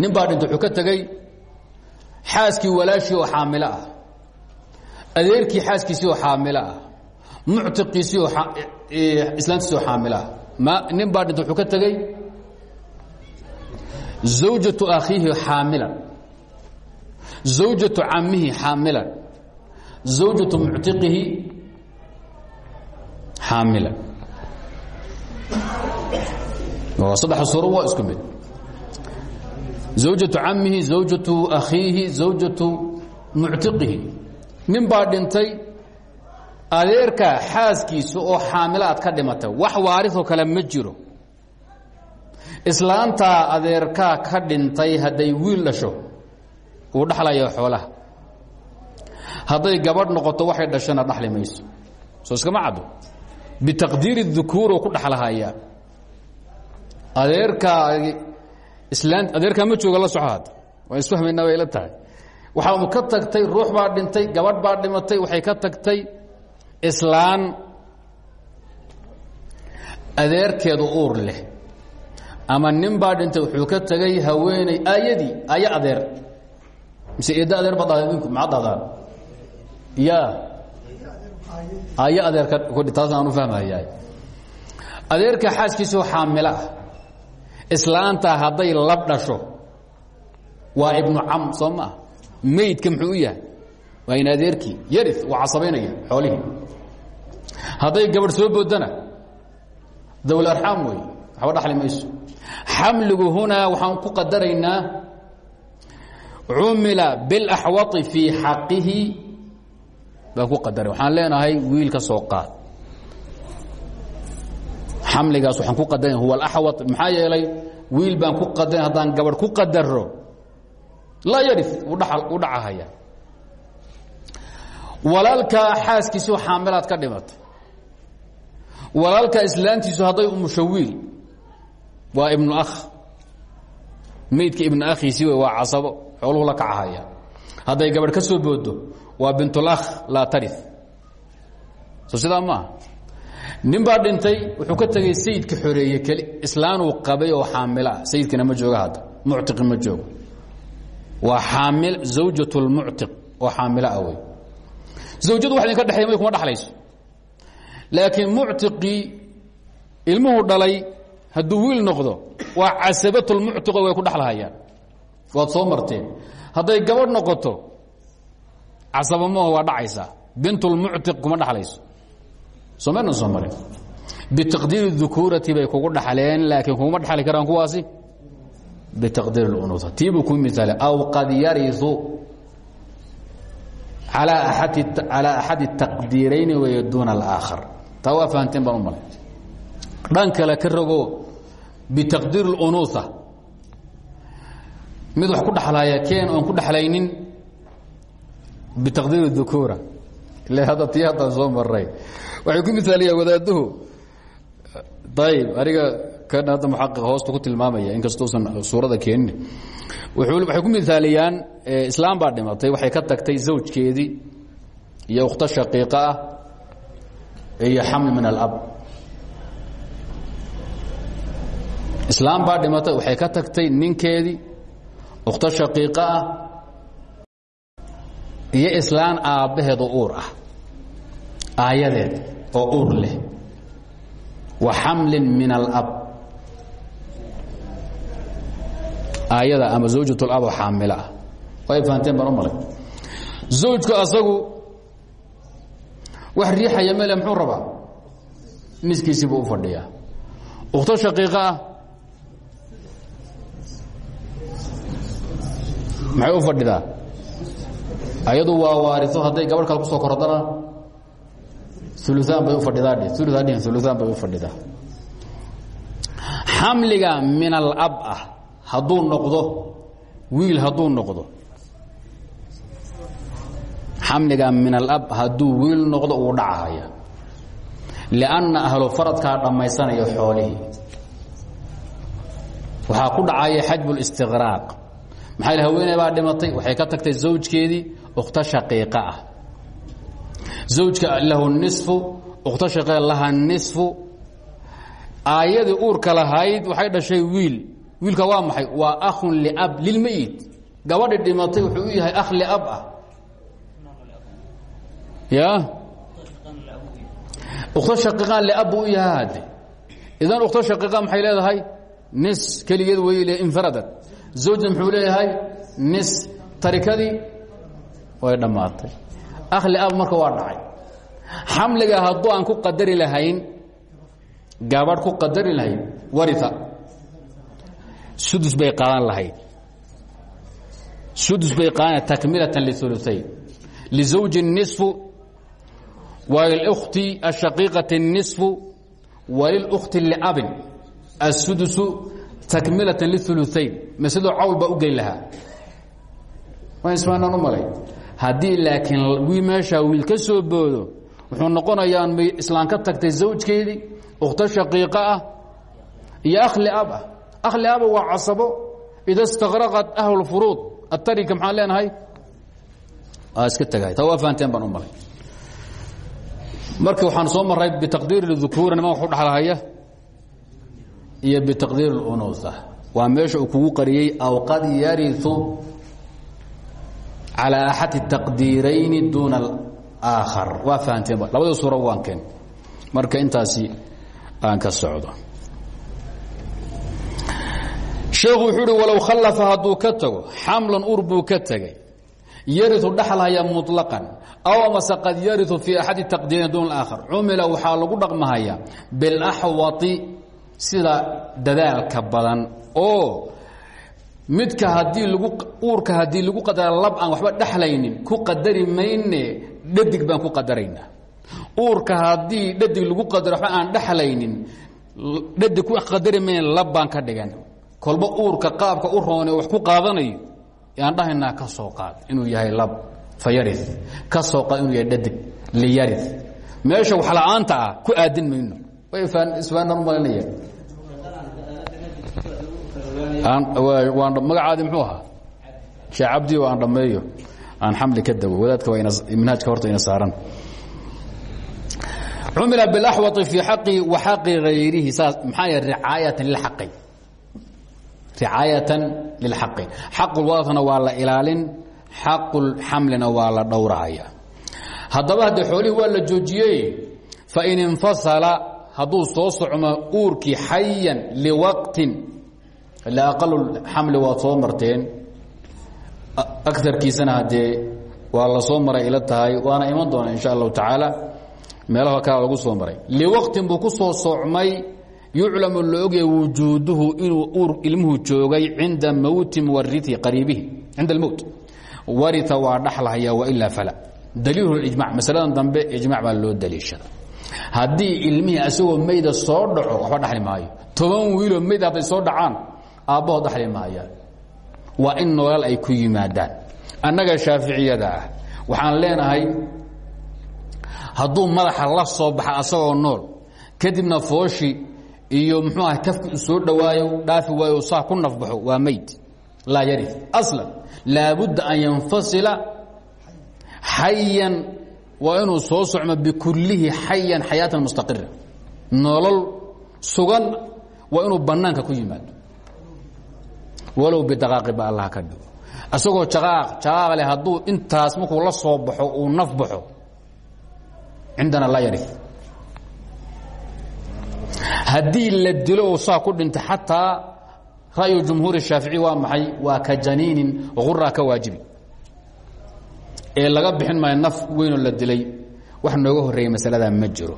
Speaker 1: Nin baa dhinta wuxuu ka tegey xaaskii walaashii oo xaamilo ah. Adeerkii xaaskiisii oo xaamilo ah. Muctiqiisii oo islaantiisii oo xaamilo ah. Ma nin baa dhinta wuxuu ka tegey? Zawjatu akhiihi xaamilan zawjatu camihi xaamilan zawjatu muctiqihi xaamilan saddexa suuro waa isku mid zawjatu camihi zawjatu akhiihi zawjatu muctiqihi nin baa dhintay adeerka xaaskiisa oo xaamilo aad ka dhimatay wax waarisoo kale ma jiro islaantaa adeerkaa ka dhintay hadday wiil dhasho wuu dhaxlaya xoolaha hadday gabadh noqoto waxay dhashana dhaxli mayso soo iskama caddo bitaqdiiri dukuur oo ku dhaxlahayaa adeerkaa islaan adeerkaa ma jooga la soco hadda waan isfahmaynaa bay la tahay. Waxaa ka tagtay ruux baa dhintay gabadh baa dhimatay waxay ka tagtay islaan. Adeerkeedu uur leh. Ama nin baa dhintay wuxuu ka tegay haweeney aayadii aayo adeer. Mise eedda adeer baad dhahday ninku maxaad dhahdaan ya aayo adeerka taas aan u fahmayaa adeerka xaaskiisoo xaamilo ah islaantaa hadday lab dhasho waa ibnu cam soo maa meydka muxuu u yahay? Waa in adeerkii yari waa casabaynaya gabadh soo boodana dawl arxaam wey waxba dhaxli mayso. Xamligu hunaa waxaan ku qadaraynaa cumila biاlaxwai fii xaqihi. Baan ku qadaray. Waxaan leenahay wiil ka soo qaad xamligaas waxaan ku qadaran huwa alaxwa maxaa yeelay wiil baan ku qadaran haddaan gabadh ku qadaro laa yari u dhacahaya. Walaalkaa xaaskiisio xaamilaad ka dhimatay walaalkaa islaantiisu hadday umusho wiil waa ibnu akh. Meydka ibnu akhiisii wey waa casabo xooluhu la kacahaya. Hadday gabadh ka soo boodo waa bintulakh laa tari so sidaa maaha nin baa dhintay wuxuu ka tegey sayidka xoreeye keli. Islaanuu qabay oo xaamilo ah. Sayidkana ma jooga hadda. Muctiqi ma joogo. Waa xaamil zawjat lmuctiq oo xaamilo ah wey zawjadu wax idinka dhexeeya may kuma dhaxlayso. Laakiin muctiqii ilmuhu dhalay hadduu wiil noqdo waa casabatulmuctiqo way ku dhexlahayaan waad soo marteen. Hadday gabadh noqoto casaba maho waa dhacaysaa. Bintulmuctiq kuma dhaxlayso soo maynan soo marin bitaqdiiri dukuurati bay kugu dhaxleen laakiin kuguma dhexli karaan kuwaasi bitaqdiir اlunuha tii buu ku miaala aw qad yariu alى axadi الtaqdiirayni wey duuna اlآakhar taa waa fahanteen baan u malay dhan kale ka rogo bitaqdiir اlunuha mid wax ku dhaxlaya keen oon ku dhexlaynin bitaqdiir الdukuura ila hadda tii haddaan soo maray waxay ku miaaliyaan wadaaduhu. Ayb aniga kan hadda muxaqiq hoosta ku tilmaamaya inkastousan suurada keenin. Waxay ku miaaliyaan islaam baa dhimatay waxay ka tagtay zawjkeedii iyo ukhto shaqiiqa ah iyo xaml min alab. Islaam baa dhimatay waxay ka tagtay ninkeedii ukhto shaqiiqa ah iyo islaan aabbaheedu uur ah aayadeed oo uur wa xamlin min alab aayada ama zawjatulab oo xaamilo ah. Way fahanteen baan u zawjku asagu wax riixaya mele muxuu rabaa? Miskiisii buu u ukhto shaqiiqa ah. Maxay ayadu waa waario hadday gabadh kale ku soo korodana uluaan bay ufadhidaa uluaan bay u fadhidaa. Xamliga min alab ah hadduu noqdo wiil hadduu noqdo. Xamliga min alab hadduu wiil noqdo uu dhacahaya lianna ahlu faradkaa dhammaysanaya xoolihii. Waxaa ku dhacaya xajbu listiqraaq maxaa haweeney baa dhimatay? Waxay ka tagtay zawjkeedii ukhto shaqiiqa ah zawjka lahu nisfu ukhto shaqiiqa laha nisfu. Aayadii uurka lahayd waxay dhashay wiil. Wiilka waa maxay? Waa akhun liab lilmeyit gabadhi dhimatay wuxuu u yahay akh liab ah. Ya? Ukhto shaqiiqaan liab buu u yahay hadde idan ukhto shaqiiqa maxay leedahay? Nis keligeed way infaradat. Zawja muxuu leeyahay? Nis tarikadii way dhammaatay akhli ab marka waa dhacay. Xamliga hadduu aan ku qadari lahayn gabadh ku qadari lahayn waria sudus bay qaadan lahayd. Sudus bay qaadana takmilatan liuluayn lizawji niصfu walilkhti ashaqiiqati niصfu walilkhti liabin asudusu takmilatan liuluayn ma sidoo cawl baa u geyn lahaa. Waan ismaanaan u malay haddii laakiin meeshaa wiil ka soo boodo wuxuu noqonayaa may islaan ka tagtay zawjkeedii ukhto shaqiiqa ah iyo akhli ab ah. Akhli aba waa casabo ida istakraqat ahlu furuud. Atarika maxaan leenahay? Iska tagay. Ta waa fahanteen baan u malay. Marka waxaan soo maray bitaqdiir اdukuura niman wax u dhexlahaya iyo bitaqdiir اlunuuha waa meesha uu kugu qariyey aw qad yariu calى axad الtaqdiirayni duuna اaakhar waa fahanteen labadii suura waan keen marka intaasi aan ka socdo sheekhu wuxuu uhi walow khallafa hadduu ka tago xamlan ur buu ka tegey yariu dhaxlhaya muطlaqan aw amase qad yariu fii axadi taqdiirin duun aakhar cumila waxaa lagu dhaqmahaya biاlaxwati sida dadaalka badan oo midka haddii lagu uurka haddii lagu qadara lab aan waxba dhexlaynin ku qadari mayne dhadig baan ku qadaraynaa. Uurka haddii dhadig lagu qadaro waxba aan dhexlaynin dhadig ku qadari mayne lab baan ka dhigan. Kolba uurka qaabka u roone wax ku qaadanayo yaan dhahaynaa ka soo qaad inuu yahay lab fayari ka soo qaad inuu yahay dhadig liyari meesha wax la'aanta ah ku aadin mayno. Way isfaanaan u malinaya magacaadi mxuu ahaa? Shee cabdi oo aan dhammeeyo. Aan xamli ka dago wadaadka manhaajka horta ina saaran. Cumila biاlaxwai fii xaqi wa xaqi hayrihi saas maxaa yh ricaayatan lilaqi ricaayatan lilxaqi. Xaqulwadatna waa la ilaalin xaqulxamlina waa la dhowrahaya haddaba haddee xoolihii waa la joojiyey fain infasala hadduu soo socmo uurkii xayan liwaqtin ila aqalu xamli waad soo marteen aarkiisana haddee waa la soo maray ila tahay waana iman doona insha allahu tacaala meelaha kale lagu soo maray liwaqtin buu ku soo socmay yuclamu la ogyahay wujuuduhu inuu uur ilmuhu joogay cinda mowti muwariihi qariibihi cinda almowt waria waa dhaxlahaya wailaa fala daliilu ijmac masaladan dambe ijmac baa loo daliishada haddii ilmihii asagoo mayda soo dhaco waxba dhaxli maayo toban wiiloo mayd hadday soo dhacaan aabbahood dhaxli maayaan. Waa in noolal ay ku yimaadaan. Annaga shaaficiyada ah waxaan leenahay hadduu madaxa la soo baxa asagoo nool kadibna fooshi iyo muxuu aha kafki soo dhowaayo dhaafi waayo saa ku nafbaxo waa mayd. Laa yari aslan laabudda an yanfasila xayan waa inuu soo socmo bikullihi xayan xayaatan mustaqira nolol sugan waa inuu bannaanka ku yimaado walow bidaqaaqi ba allah ka dhigo. Isagoo jaqaaq jaqaaq leh hadduu intaas markuu la soo baxo uu naf baxo cindana la yari haddii la dilo saa ku dhinto xataa ra'yu jumhuur shaafici waa maxay? Waa ka janiinin quraa ka waajibi. Ee laga bixin maayo naf weynoo la dilay wax nooga horreeyey masaladaa ma jiro.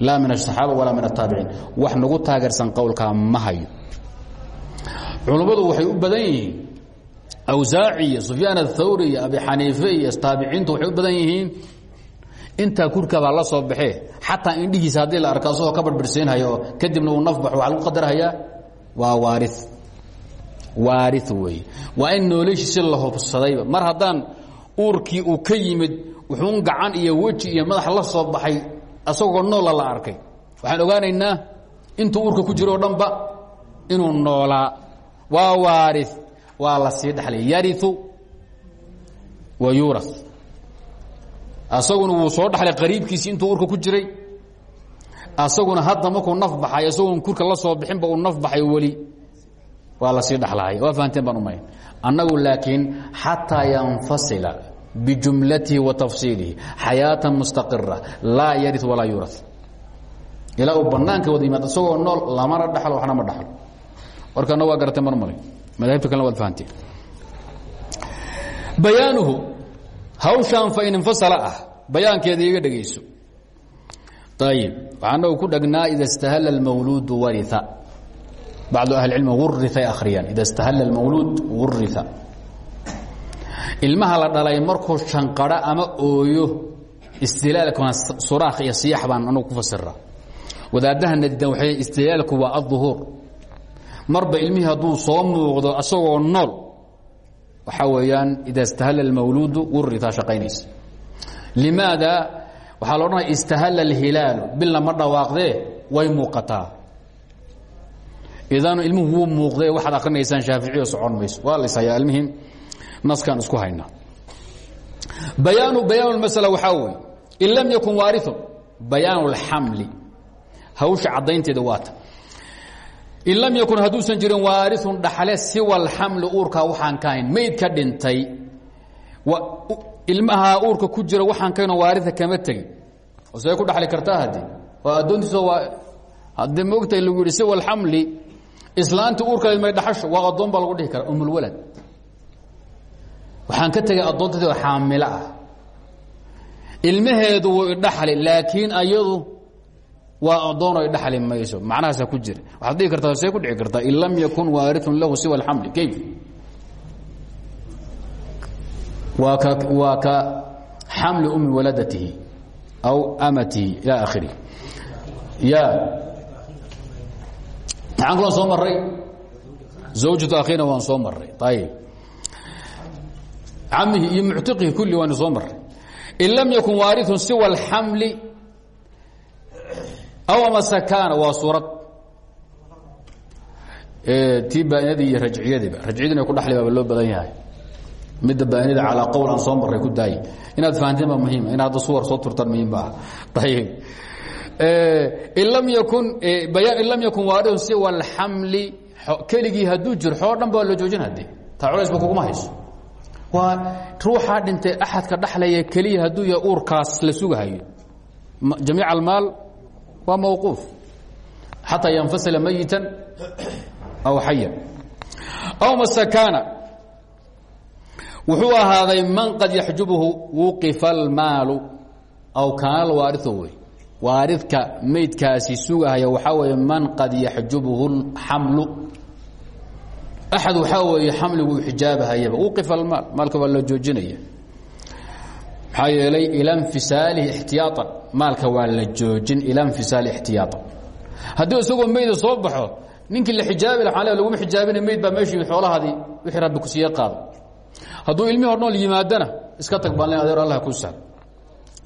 Speaker 1: Laa min asaxaaba walaa min ataabiciin wax nagu taageersan qowlkaa ma culummadu waxay u badan yihiin. Awsaaci iyo sufyaan abi xaniife iyo waxay u badan yihiin. Intaa la soo baxee. Xataa indhihiisa haddii la arko asagoo ka barbirsiinhayo oo kadibna uu naf baxo waxaa lagu qadarhayaa waa waari waari weeye. Waa in noolashiisi la hubsadayba. Mar haddaan uurkii uu ka yimid wuxuun gacan iyo weji iyo madax la soo baxay asagoo noola la arkay. Waxaan ogaanaynaa intuu uurka ku jiro dhanba inuu noolaa waa waari waa la sii dhalay yariu wa yuura asaguna wuu soo dhaxlay qariibkiisii intuu urka ku jiray. Asaguna hadda markuu naf baxay isagoon kurka la soo bixinba uu naf baxay weli la sii dhalay waa fahanteen baan annagu laakiin xataa yanfasila bijumlatihi wa tafsiilihi xayaatan mustaqira laa yari walaa yuura ilaa uu banaanka wada yimaad isagoo nool lamana dhaxlo waxna ma dhaxlo warkana waa garateen baan umalayn madaahibta kalena waad fahanteen bayaanuhu hawshaan fain infasala ah bayaankeeda iga dhegayso ayib waxaanagu ku dhagnaa ida istahalla اlmawluudu waria bacdu ahli cilmi uriay akhriyaan ida istahalla اlmawluud uria ilmaha la dhalay markuu shanqadho ama ooyo istilaalkuna suraakh iyo siyax baan anagu ku fasira wadaadaha nadidan waxay istilaalku waa aلظuhuur marba ilmihii hadduu soo muuqdo asagoo nool waxaa weeyaan ida istahalla اlmawluudu wuritaa shaqaynaysa limaada waxaa lo odhanaya istahalla اlhilaalu bilna ma dhawaaqdee way muuqataa idan ilmuhu wuu muuqdee waxaad akrinaysaan shaaficiyo socon mayso waa lays hayaa ilmihii naskaan isku hayna bayaanu bayaan اmasla waxaa weeye in lam yakun waariun bayaan اlxamli hawsha caddaynteeda waata in lam yakun hadduusan jirin waariun dhaxle siwa alxamli uurkaa waxaan ka hayn mayd ka dhintay. Ilmaha uurka ku jira waxaan ka hayno waaria kama tegin. See ku dhaxli kartaa haddii. Waa addoontiisa waa haddii moogtahay lagu yidhi siwa alxamli islaantii uurkaleed may dhaxasho waa addoon baa lagu dhihi karaa umulwalad waxaan ka tegay addoontaydii oo xaamilo ah. Ilmaheedu wuu idhaxli laakiin ayadu waa adoon ay dhaxli mayso. Macnahaasa ku jira waxaad dhihi kartaa see ku dhici kartaa in lam yakun waariun lahu siwa alxamli kayf waa ka waa ka xamli umi waladatihi aw amatihi ila akhirih ya. Maxaan kaloo soo maray zawjatu akhina waan soo maray ayib camihi iyo muctiqihi kulli waanu soo maray in lam yakun waariun siwa alxamli aw amase kaana waa suurad. Tii baainadii iyo rajciyadiiba. Rajciyadina ku dhexli baaba loo badan yahay. Midda baainada calaa qowl aan soo marray ku daayi. Inaad fahanteen baa muhiima in hadda suwar soo turtaan muhiim ba ah ayib in lam yakun in lam yakun waaridun siwa alxamli keligii hadduu jiro xoo dhan ba waa loo joojin hadde taa culaysba kuguma hayso. Waa ruuxaa dhintay axadka dhaxlaya keliya hadduu yahay uurkaas la sugahayo. Jamiic almaal waa mawquuf. Xataa yanfasila mayitan aw xayan aw masakaana wuxuu ahaaday man qad yaxjubhu wuqifa almaalu. Aw kaana alwaariu wey. Waaridka maydkaasi sugahaya waxaa weeye man qad yaxjubhu xamlu axad waxaa weeye xamligu xijaabahayaba wuqifa almaal. Maalka waa la joojinaya maxaa yeelay ila nfisaalihi ixtiyaaan maalka waa la joojin ila nfisaali ixtiyaaan haddii isagoo meyda soo baxo ninkii la xijaabi la laguma xijaabina meyd baa meeshii xoolahaadii wixii rabbi ku siiye qaado. Hadduu ilmihii hor nool yimaadana iska tag baan len adeer allah ku sahal.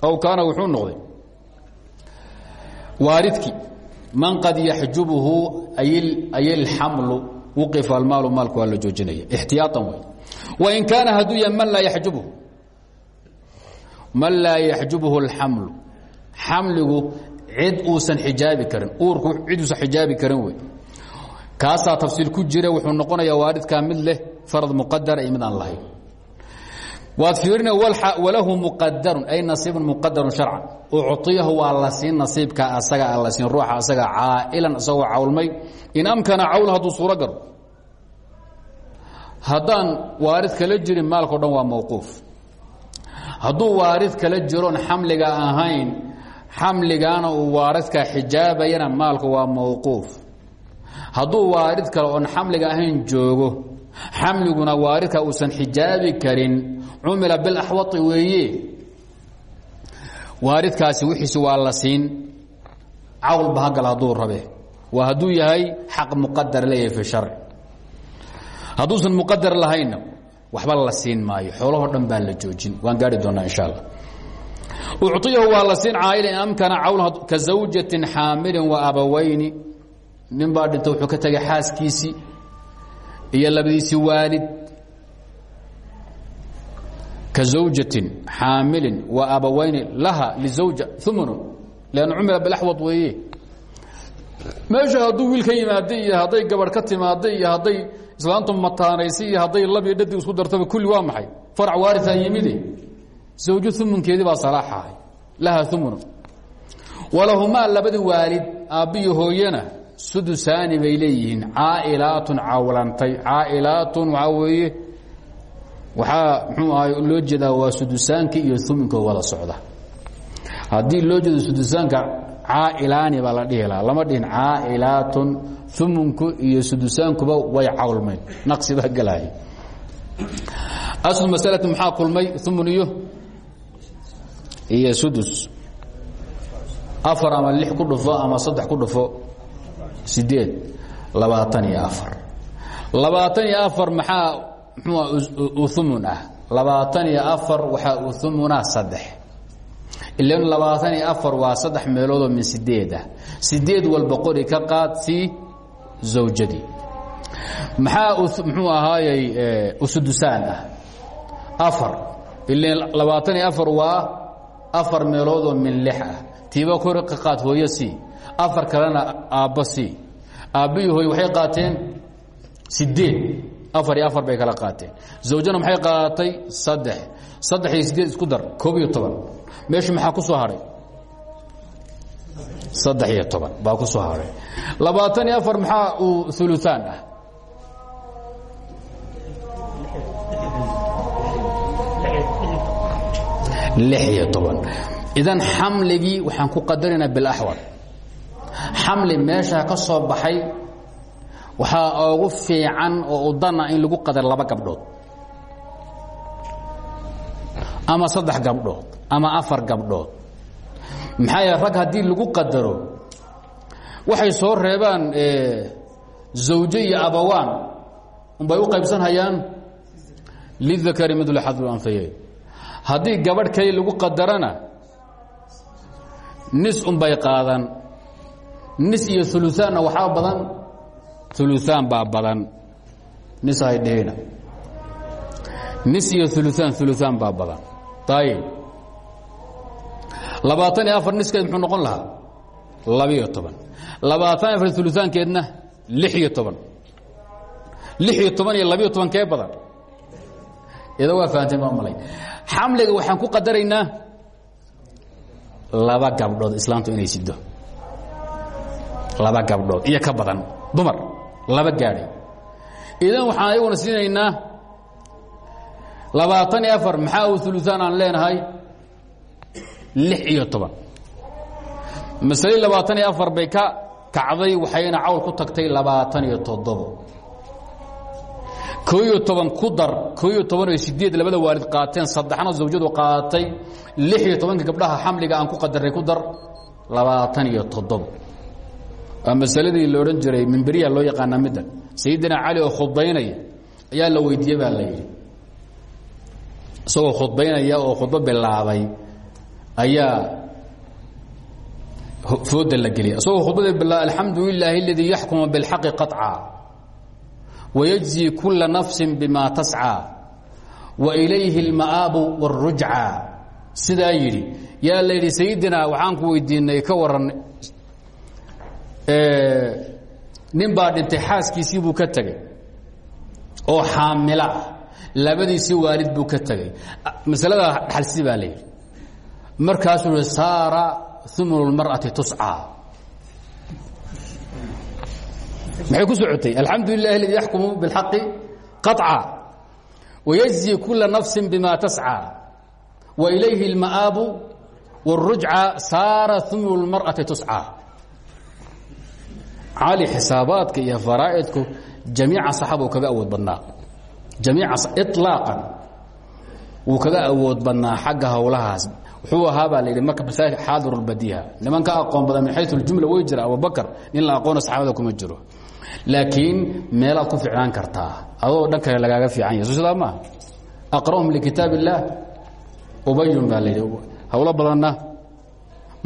Speaker 1: Aw kaana wuxuu noqday waaridkii man qad yaxjubhu ay alxamlu wuqifa almaalu maalka waa la joojinaya. Ixtiyaaan wey wain kaana hadduu yahay man laa yaxjubhu man laa yaxjubhu اlxamlu xamligu cid uusan xijaabi karin uurku cid uusan xijaabi karin wey. Kaasaa tafsiil ku jira wuxuu noqonayaa waaridkaa mid leh farad muqadara iyo mid aan lahayn. Waad fiirina walahu muqadarun ay nasiibun muqadarun sharcan. Ucطiyahu waa la siin nasiibka asaga a la siin asaga caa'ilan isagoo cawlmay. In amkana cawl hadduu suuro haddaan waarid kala jirin maalkao dhan waa mawquuf hadduu waarid kala jiroon xamliga ahayn xamligaana uu waaridka xijaabayana maalku waa mawquuf. Hadduu waarid kale oon xamliga ahayn joogo xamliguna waaridka uusan xijaabi karin. Cumila bilaxwai weeye. Waaridkaasi wixiisi waa la siin. Cawlba hagal hadduu rabe. Waa hadduu yahay xaq muqadar leeyahay fi sharci hadduusan muqadar lahaynna waxba la siin maayo. Xoolahoo dhan baa la joojin. Waan gaari doonaa insha allah ucطiyahu waa la siin caailin amkana cawl ka zawjatin xaamilin wa abawayni. Nin baa dhinta wuxuu ka tegay xaaskiisii iyo labadiisii waalid. Ka zawjatin xaamilin wa abawayni laha lizawja umunu lanna cumila bilaxwad weeye. Meesha hadduu wiil ka yimaada iyo hadday gabadh ka timaada iyo hadday islaantu mataanaysa iyo hadday labiyo dhadig isku dartaba kulli waa maxay? Farac waaria yimide zawjo umunkeedii baa salaax ahay. Laha umunu walahumaa labadi waalid aabbiyo hooyana sudusaani bay leeyihiin. Caailaatun cawlantay caailaatun waxaa weeye waxaa mxuu ahay loo jeedaa waa sudusaanka iyo uminka wada socda. Haddii loo jeedo sudusaanka caailaani baa la dhihi lahaa. Lama dhihin caailaatun umunku iyo sudusaankuba way cawlmeen naqsi baa gelaya aslu masalati maxaa kulmay? Umun iyo sudus. Afar ama lix ku dhufo ama saddex ku dhufo? Sideed labaatan iyo afar. Labaatan iyo afar maxaa mxuu umun ah? Labaatan iyo saddex. Ilan labaatan waa saddex meeloodoo min sideed ah. Sideed walba qori ka qaad si zawjadii maxaa muxuu ahaayey usudusaan ah? Afar. Ilan labaatan iyo afar waa afar meeloodoo min lix ah. Tiiba kori qaad hooyo si. Afar kalena aabba si. Aabbiyi hooy waxay qaateen sideed afar iyo afar bay kala qaateen. Zawjana maxay qaadatay saddex. Saddex iyo sideed isku dar. Koob iyo toban. Meeshu maxaa ku soo hadhay saddex iyo toban. Baa ku soo hadhay labaatan iyo afar maxaa uu uluaan ah? Lix iyo toban. Idan xamligii waxaan ku qadaraynaa bilaxwal xamli meeshaa ka soo baxay waxaa ugu fiican oo udana in lagu qadar laba gabdhood. Ama saddex gabdhood ama afar gabdhood. Maxaa rag haddii lagu qadaro waxay soo reebaan zawjo iyo abawaan. Unbay u qaybsanhayaan? Lidakari midl xadul anhayeyn haddii gabadh keli lagu qadarana nis unbay qaadan. Nis iyo uluaanna waxaa badan? Uluaan baa badan. Nis hay dhihina nis iyo uluaan uluaan baa badan. Ayib labaatan iyo afar niskeed muxuu noqon lahaa labiyo toban. Labaatan afar uluaankeedna lix iyo toban. Lix iyo toban iyo labiyo toban kee badan? Ida waa fahanteen baa malay. Xamliga waxaan ku qadaraynaa laba gabdhood islaamtu inay sido laba gabdhood iyo ka badan. Dumar laba gaadhay idan waxaan ayaguna siinaynaa labaatan iyo afar maxaa uluaan aan leenahay? Lix iyo toban masalei labaatan iyo afar bay ka kacday waxayna cawl ku tagtay labaatan iyo toddobo. Koo iyo toban ku dar koo iyo toban iyo sideed labada waalid qaateen saddexna zawjadu qaadatay lix iyo tobanka gabdhaha xamliga aan ku qadaray ku dar labaatan iyo toddobo. Waa masaladii la odhan jiray mimberiya loo yaqaanaa middan. Sayidina fooda la geliya isagoo khudbadii bilaabay alxamdu lilaahi اladii yaxkumu biاlxaqi qaطca wayجزي kula nafsi bima tascى wailayhi اlma'aabu wاrujca sidaa yidhi yaa la yidhi sayidina waxaan ku weydiinay ka waran nin baa dhintay xaaskiisii buu ka tegey oo xaamilo ah labadiisii waalid buu ka tegey masalada dhaxalsi baa la yidhi markaasuu i saara umnu اlmarأati tuscى maxay ku socotay alxamdu lilah اladii yaxkumu biاlxaqi qaطca wayجزي kula nafsi bima tascى wailayhi اlma'aabu wاrujca saara umnu اlmarأati tuscى cali xisaabaadka iyo faraa'idku jamiica saxaaba u kaga awood badnaa jamiica iطlaaqan wuu kaga awood badnaa xagga howlahaas wuxuu ahaabaa layidhi marka masaajid xaadirulbadiiha niman ka aqoon badan min xayu ljumla wey jira abubakar nin la aqoona saxaabada kuma jiro. Laakiin meelaad ku ficnaan kartaa adoo dhan kale lagaaga fiican yahy so sidaa maaha aqra'uhum likitaab illaah ubayun baa layidhi howlo badanna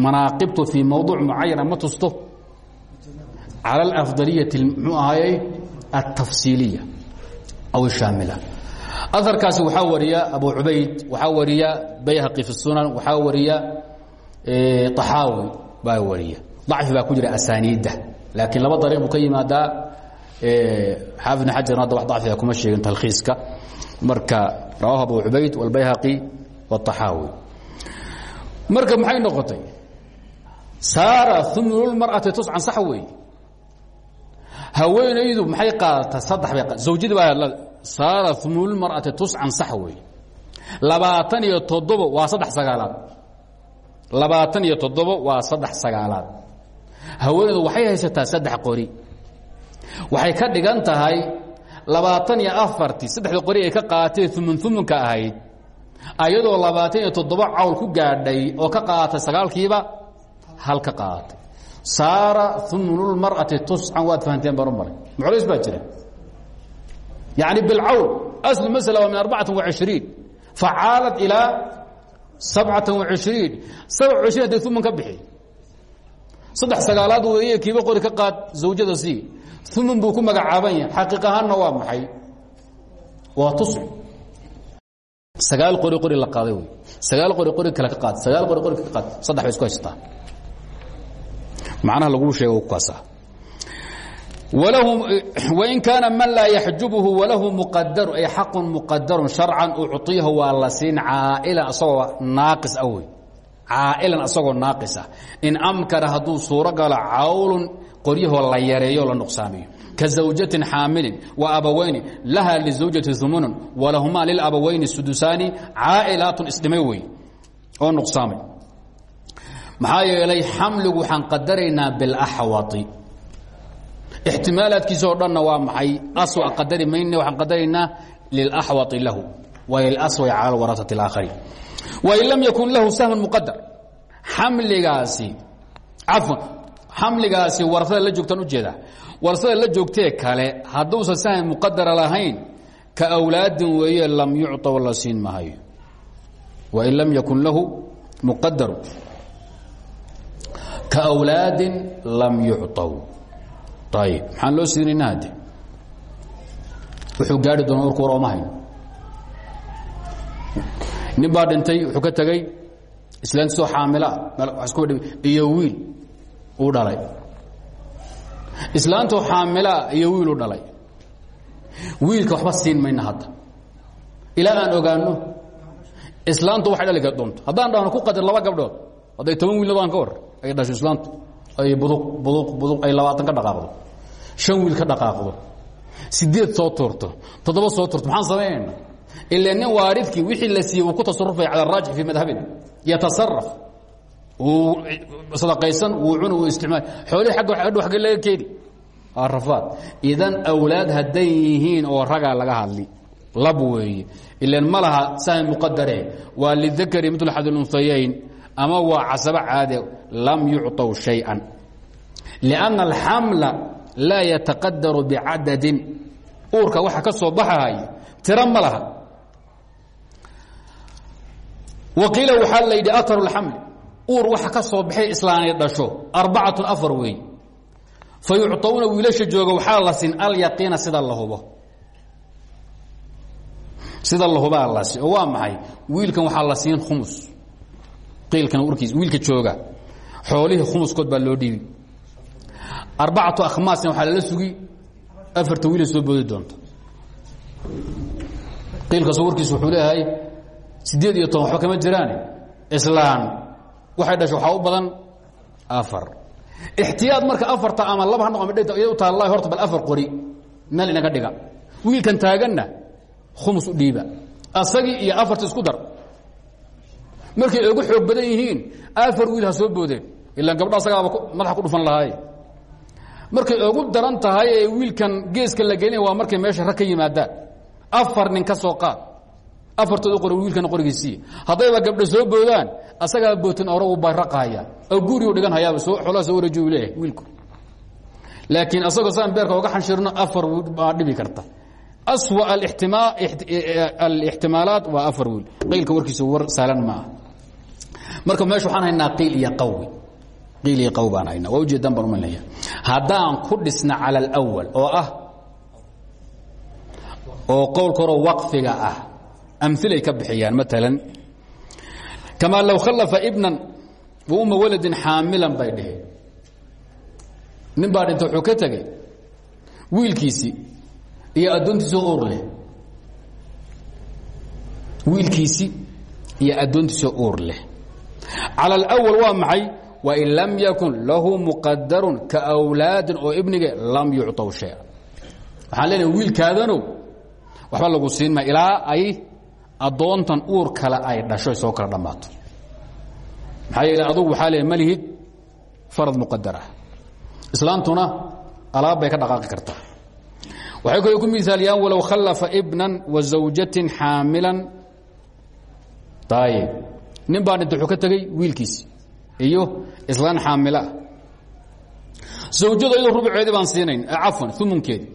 Speaker 1: manaaqibtu fii mawduuc mucayan ama tusto. Cala alafdaliyati muxuu ahaayey altafsiiliya aw ishaamila aarkaasi waxaa wariya abu cubayd waxaa wariya bayhaqi fi sunan waxaa wariya eh, axaawi baa wariya. Dacfi baa ku jira asaniidda laakiin laba dariiq buu ka yimaadaa eh, xaafid ibn xajarn hadda wax dacfiga kuma sheegin talkhiiska. Marka rawaahu abu cubayd wاlbayhaqi wاaxaawi marka maxay noqotay? Saara umnulmar'ati tuscan sax weeye haweenaydu maxay qaadataa saddex bay zawjada baa saara umnulmar'ati tuscan sax weeye labaatan iyo toddobo waa saddex sagaalaad. Labaatan iyo toddobo waa saddex sagaalaad. Haweenaydu waxay haysataa saddex qori. Waxay ka dhigan tahay labaatan iyo afartii saddexda qori ay ka qaaatee umun umunka ahayd. Ayadoo labaatan iyo toddoba cawl ku gaadhay oo ka qaaatay sagaalkiiba hal ka qaaatay saara umunulmar'ati tuscan waad fahanteen baan u maray. Muclays baa jira yani bilcawl aslu masla waa min arbacatan وaشhriin facaalat ilaa sabcatan وaشhriin sabc ishriin hadday umun ka bixi saddex sagaalaad weeye kiiba qori ka qaad zawjada sii umun buu ku magacaaban yahay xaqiiq ahaanna waa maxay waa tusc sagaal qori qori la qaaday wey sagaal qori qori kale ka qaad sagaal qori qori ka qaad saddex bay isku haysataa macnaha laguu sheego kaasa wain kaana man laa yaxjubhu walahu muqadaru ay xaqun muqadarun sharcan ucطiyahu waa la siin caailan asagoo naaqis ah wey caa'ilan asagoo naaqis ah. In amkana hadduu suuro galo cawlun qoryahoo la yareeyo la nuqsaamiyo. Ka zawjatin xaamilin wa abawayni laha lizawjati umunun walahumaa lilabawayni sudusaani caa'ilaatun isdhimay wey oo nuqsaamay. Maxaa yeelay xamligu waxaan qadaraynaa bilaxwai ixtimaalaadkiisa oo dhanna waa maxay aswa qadari mayne waxaan qadaraynaa lilaxwai lahu way lilaswai cala alwarasati اlaakhariin wain lam yakun lahu sahmun muqadar xamligaasi cafwan xamligaasi warasada la joogtaan ujeedaa warasada la joogtee kale hadduusan sahmi muqadara lahayn ka awlaadin weeye lam yucطaw la siin mahayo wain lam yakun lahu muqadaru ka awlaadin lam yucطaw ayib maxaan loo siinayna hadde wuxuu gaari doona urku war ooma hayno nin baa dhintay wuxuu ka tegey islaantisoo xaamila iyo wiil uu dhalay islaantoo xaamilaa iyo wiil u dhalay wiilka waxba siin mayna hadda ilaa aan ogaano islaantu waxay dhali doonto haddaan dhahno ku qadar laba gabdhood hadday toban wiil noqdaan ka war ay dhasho islaantu ay buduq buduq buduq ay labaatan ka dhaqaaqdo shan wiil ka dhaqaaqdo sideed soo tuurto toddoba soo tuurto maxaan samaynayna ila nin waaridkii wixii la siiyey uu ku tasarufaya cala araajix fii madhabina yatasaraf wuu sadaqaysan wuu cuni wuu isticmaal xoolihii agga adhow agge laga keeni waa rafaad idan awlaad hadday yihiin oo ragaa laga hadli lab weeye ilan ma laha sahmi muqadare waa lidakari mitl xadulunhayayn ama waa casabo caade lam yucطaw شhayئa لأnna الxamla laa yataqadaru bicadadin uurka waxa ka soo baxahay tiro ma laha. Waqiila waxaa la yidhi akaru اlxamli uur waxa ka soo baxay islaanay dhasho arbacatun afar weey fa yucطauuna jooga waxaa la sin alyaqiina sida la sida lahubaa las oo waa maxay? Wiilkan waxaa la siin khumus. Qiilkan urkiis wiilka jooga. Xoolihii khumuskood baa loo dhiibi arbacatu akhmaasna waxaa lala sugi afarta wiila soo boodi doonta qiilkaas warkiis wuxuu leeyahay siddeed iyo toban waxba kama jiraane islaan waxay dhashay waxaa u badan afar. Ixtiyaad marka afarta ama laba ha noqo midhayta iyada u taalla horta bal afar qori meel inaga dhiga. Wiilkan taaganna khumus u dhiiba. Asagii iyo afarta isku dar. Markay ogu xoog badan yihiin afar wiil ha soo boodeen. Ilaan gabdha asagaaba madaxa ku dhufan lahaaye markay ogu daran tahay ee wiilkan geeska la gelinaya waa markay meesha rag ka afar nin ka soo qaad. Afartood qori wiilkana qorigiisii. Haddayba gabdho soo boodaan asagaa bootin ore u baraqahaya oo gurigu dhigan hayaaba soo xoolaha soo wareeji u leeyahay wiilku. Laakiin asagoo saan beerka oga xanshirno afar baa dhibi karta. Aswa alixtimaalaat waa afar wiil. Qaylka warkiisu war saalan maaha. Marka meesha waxaan haynaa qiil iyo qawi qiil iyo qawi baan haynaa waa ujeedaan baan ku dhisna cala alawal oo ah oo qowlka horoo waqfiga ah amilay ka bixiyaan maalan kamaa low khallafa ibnan wa uma waladin xaamilan bay dheheen nin ka tegey wiilkiisii iyo addoontiisoo uur leh wiilkiisi iyo addoontiisoo uur leh cala alawal waa maxay wain lam yakun lahu muqadarun ka wlaadin oo ibnige lam yucطow shaya waxaan leenahay wiilkaadanow waxba lagu siin ma ilaa ay addoontan uur kale ay dhasho soo kala dhammaato maxaa yeele adugu waxaa le ma lihid farad muqadar ah islaantuna alaab bay ka dhaqaaqi kartaa waxay kaloo ku miaaliyaan walow khallafa ibnan wa zawjatin xaamilan ayib nin baa dhinta wuxuu ka tegey wiilkiisi iyo islaan xaamilaah zawjadu iyadoo rubuceedii baan siinayn cafwan umunkeedi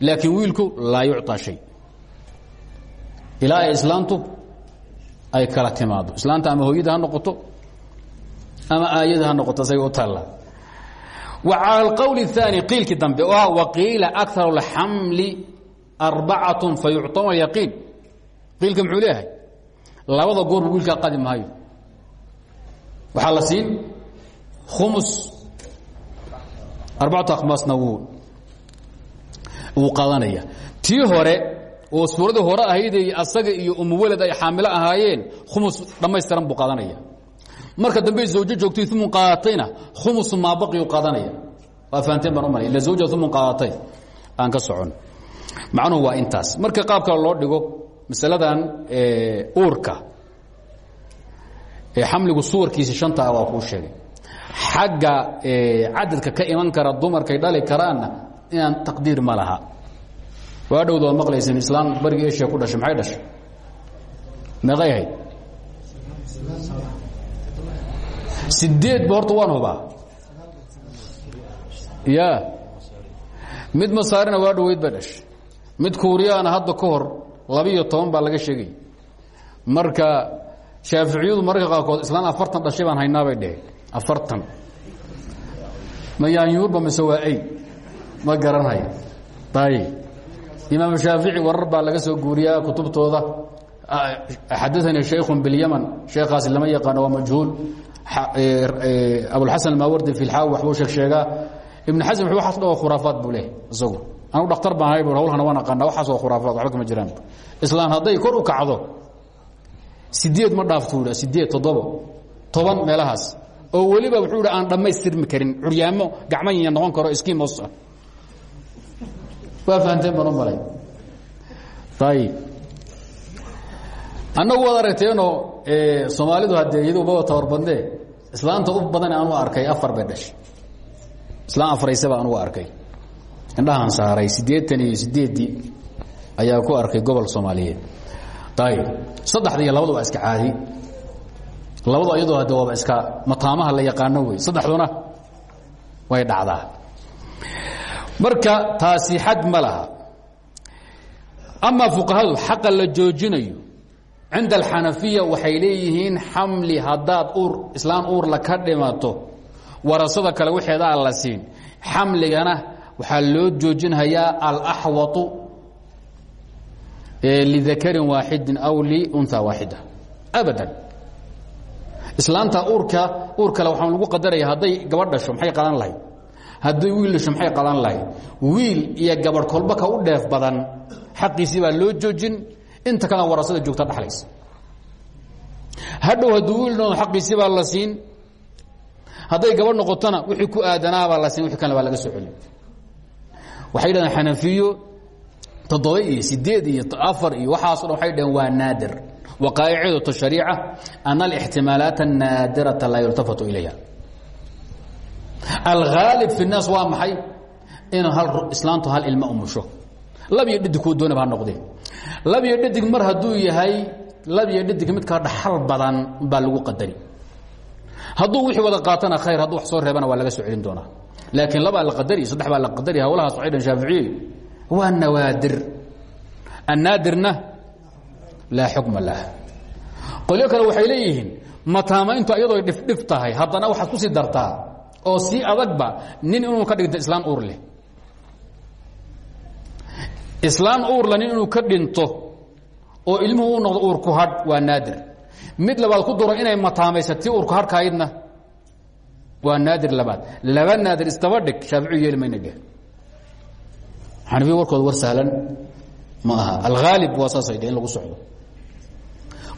Speaker 1: laakiin wiilku laa yucطaa shay ilaa ay islaantu ay kala timaado islaanta ama hooyada ha noqoto ama aayada ha noqoto say u taalla wa calى اlqowl الثaanي qiilkii dambe oo ah waqiila akar اlxamli arbacaة fayucطama yaqiin qiilka muxuu leeyahay labada goorba wiilkaa qadi maayo waxaa la siin? Khumus. Arbacatu akhmaasna wuu wuu qaadanaya. Tii hore oo suuradii hore ahaydee asaga iyo umuwalad ay xaamilo ahaayeen khumus dhammaystiran buu qaadanaya. Marka dambe zawjo joogtay umun qaadatayna khumus maabaqiyu qaadanaya. Waa fahanteen baan u malay ila zawja umun qaadatay aan ka socon. Macnuhu waa intaas. Marka qaab kale loo dhigo masaladan uurka xamligu suwarkiisi shanta ah waa kuu sheegay. Xagga cadadka ka iman kara dumarkay dhali karaanna inaan taqdiir ma laha. Waa dhowda waa maqlaysin islaam barigii eshiya ku dhashay maxay dhashay? Meeqay ahayd? Sideed ba horta waan hubaa ya. Mid masaarina waa dhoweyd bay dhashay. Mid kuuriyaana hadda ka hor labiiyo toban baa laga sheegay. Marka shaaficiyadu mararka qaarkood islaan afartan dhashay baan haynaa bay dheheen afartan. Ma yaanyuurba mise waa ay ma garanhay ayib imaam shaafici warar baa laga soo guuriyaa kutubtooda. Xadaanii shaykhun bilyaman sheekhaasi lama yaqaano waa majhuul. Abulxasan almaawardi fi lxaawi waxbuu sheeg sheegaa. Ibn xasm wuxuu waxaas dhawa khuraafaad buu leehay isagu. Anu dhakhtar baan ahay bu hawlhana waan aqaana waxaas waa khuraafaad waxba kama jiraan. Islaan hadday kor u kacdo sideed ma dhaaftuu dha sideed toddobo toban meelahaas. Oo weliba wuxuu hi aan dhammaystirmi karin curyaamo gacmaya noqon karo skimos waa fahanteen baan u malay. Ayib annagu waad aragteenoo soomaalidu haddee iyadu baba tabar badnee islaanta u badan aanu arkay afar bay dhashay. Islaan afraysaba anugu arkay. Indhahaan saaray siddeetan iyo sideeddii ayaa ku arkay gobol soomaaliyeed saddexda iyo labadu waa iska caadi labadu ayadoo hadde iska mataamaha la yaqaano wey saddexduna way dhacdaa marka taasi xad ma laha amaa fuqahadu la joojinayo cinda alxanafiya waxay leeyihiin xamli haddaad uur islaan uurla ka dhimato warasada kale waxeedaa la siin xamligana waxaa loo joojinhayaa alaxwatu lidakarin waaxidin aw liunha waaxida abadan. Islaanta uurka uur kale waxaan lagu qadaraya hadday gabadh dhasho maxay qadan lahayd? Hadday wiil dhasho maxay qadan lahayd? Wiil iyo gabadh kolba ka u dheef badan xaqiisii baa loo joojin inta kalena warasada joogta dhaxlaysa. Hadhow hadduu wiil noqdo xaqiisii baa la siin. Hadday gabadh noqotona wixii ku aadanaabaa la siin wixii kalena baa laga soo celin. Waxay dhahdeen xanafiyo toddoba iyo sideed iyo afar iyo waxaaso dhan waxay dhaheen waa naadir. Waqaa'icidatu shariica ana alixtimaalaat annaadirata laa yultafatu ilayha. Alghaalib fi الnaas waa maxay? In hal islaantu hal ilmo umusho lab iyo dhadig kuu doonaba ha noqdee. Lab iyo dhadig mar hadduu yahay lab iyo dhadig midkaa dhaxal badan baa lagu qadari. Hadduu wixii wada qaatana khayr hadduu wax soo reebana waa laga soo celin doonaa. Laakiin labaa la qadari saddex baa la qadari hawlahaas waxay dhan shaaficiye waa nawaadir. Annaadirna laa xukma lah. Qolyo kale waxay leeyihiin mataamayntu iyadoo dhifdhif tahay. Haddana waxaad ku sii dartaa oo sii adagba nin inuu ka dhigto islaan uur leh. Islaan uurla nin inuu ka dhinto oo ilmuhu u noqdo uurku hadh waa naadir. Mid labaad ku duro inay mataamaysa tii uurku hadhkahaydna waa naadir labaad. Laba naadir istaba dhig shaaficiyu yeeli mayna dheh xanafiya warkooda war sahlan ma aha. Alhaalib waa saasay dheh in lagu socdo.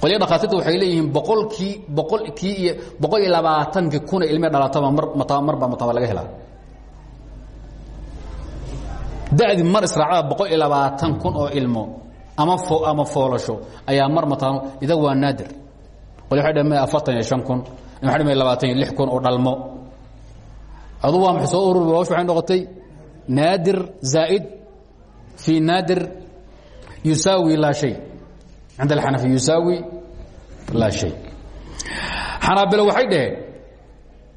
Speaker 1: Qolya dhakhaatiirta waxay leeyihiin boqolkii boqolkii iyo boqol iyo labaatankii kuna ilme dhalataba mar mata marbaa mataba laga helaa. Da'dii mar israacada boqol iyo labaatan kun oo ilmo ama fo ama foolasho ayaa mar mataa idag waa naadir. Qolya waxay dhaheen afartan iyo shan kun waxay dhaheen labaatan iyo lix kun oo dhalmo. Adu waa maxay soo urur hawsh waxay noqotay naadir zaa'id fii naadir yusaawi laa shay cinda alxanafi yusaawi laa shay xanaabilo waxay dhaheen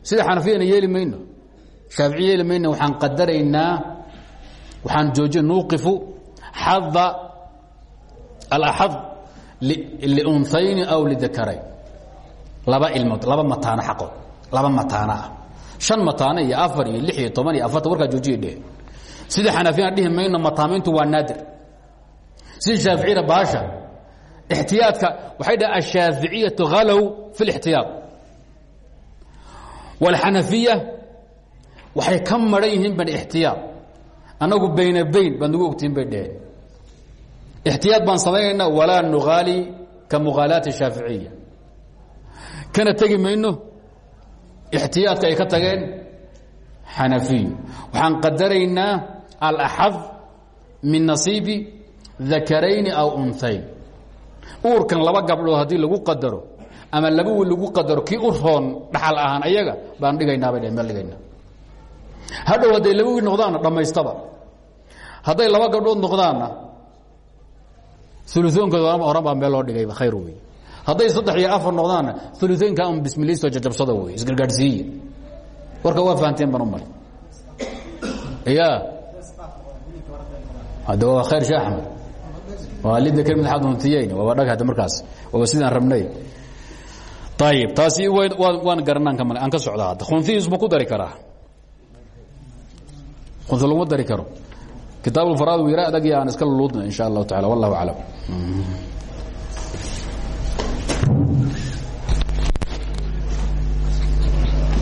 Speaker 1: sida xanafiyana yeeli mayno shaafici yeeli mayno waxaan qadaraynaa waxaan jooji nuuqifu xada alaxad liuntayni aw lidakarayn laba ilmood laba mataano xaqood laba mataano ah shan mataano iyo afar iyo lix iyo toban iyo afartan warkaa joojiya dheh sida xanafiyana dhihi mayno mataamintu waa naadir. Sida shaaficiyana baasha ixtiyaadka waxay dhaha ashaaficiyatu halow fi lixtiyaad walxanafiya waxay ka maran yihiin ban ixtiyaad. Annagu bayna bayn baad nagu ogtihin bay dheheen ixtiyaad baan samaynaynaa walaa nuhaali ka mughaalaati shaaficiya kana tegi mayno ixtiyaadka ay ka tageen xanafiyu waxaan qadaraynaa alaxad min nasiibi ذakarayni aw unhayn uurkan laba gabdhood haddii lagu qadaro ama laba wiil lagu qadaro kii u roon dhaxal ahaan ayaga baan dhigaynaa bay dheen meel dhigaynaa. Hadhow hadday laba wiil noqdaanna dhammaystaba. Hadday laba gabdhood noqdaanna uluoonkooda horan baa meel loo dhigayba khayr wey hadday saddex iyo afar noqdaanna uluoynka un bismilisto jajabsada wey isgargaadhsiiye warka waa fahanteen baan u mari ya hadaba waa khayr shee axmed. Waa lidakr mid xaduntiyeyn waaba dhag hadda markaas waaba sidaan rabnay. Ayib taasi waan garanaan ka male aan ka socda hadda. Khunfiisma ku dari karaa. Khunfi laguma dari karo. Kitaab ulfaraad wiira adag iyo aan iska luluudna in sha allahu tacala wallahu aclam.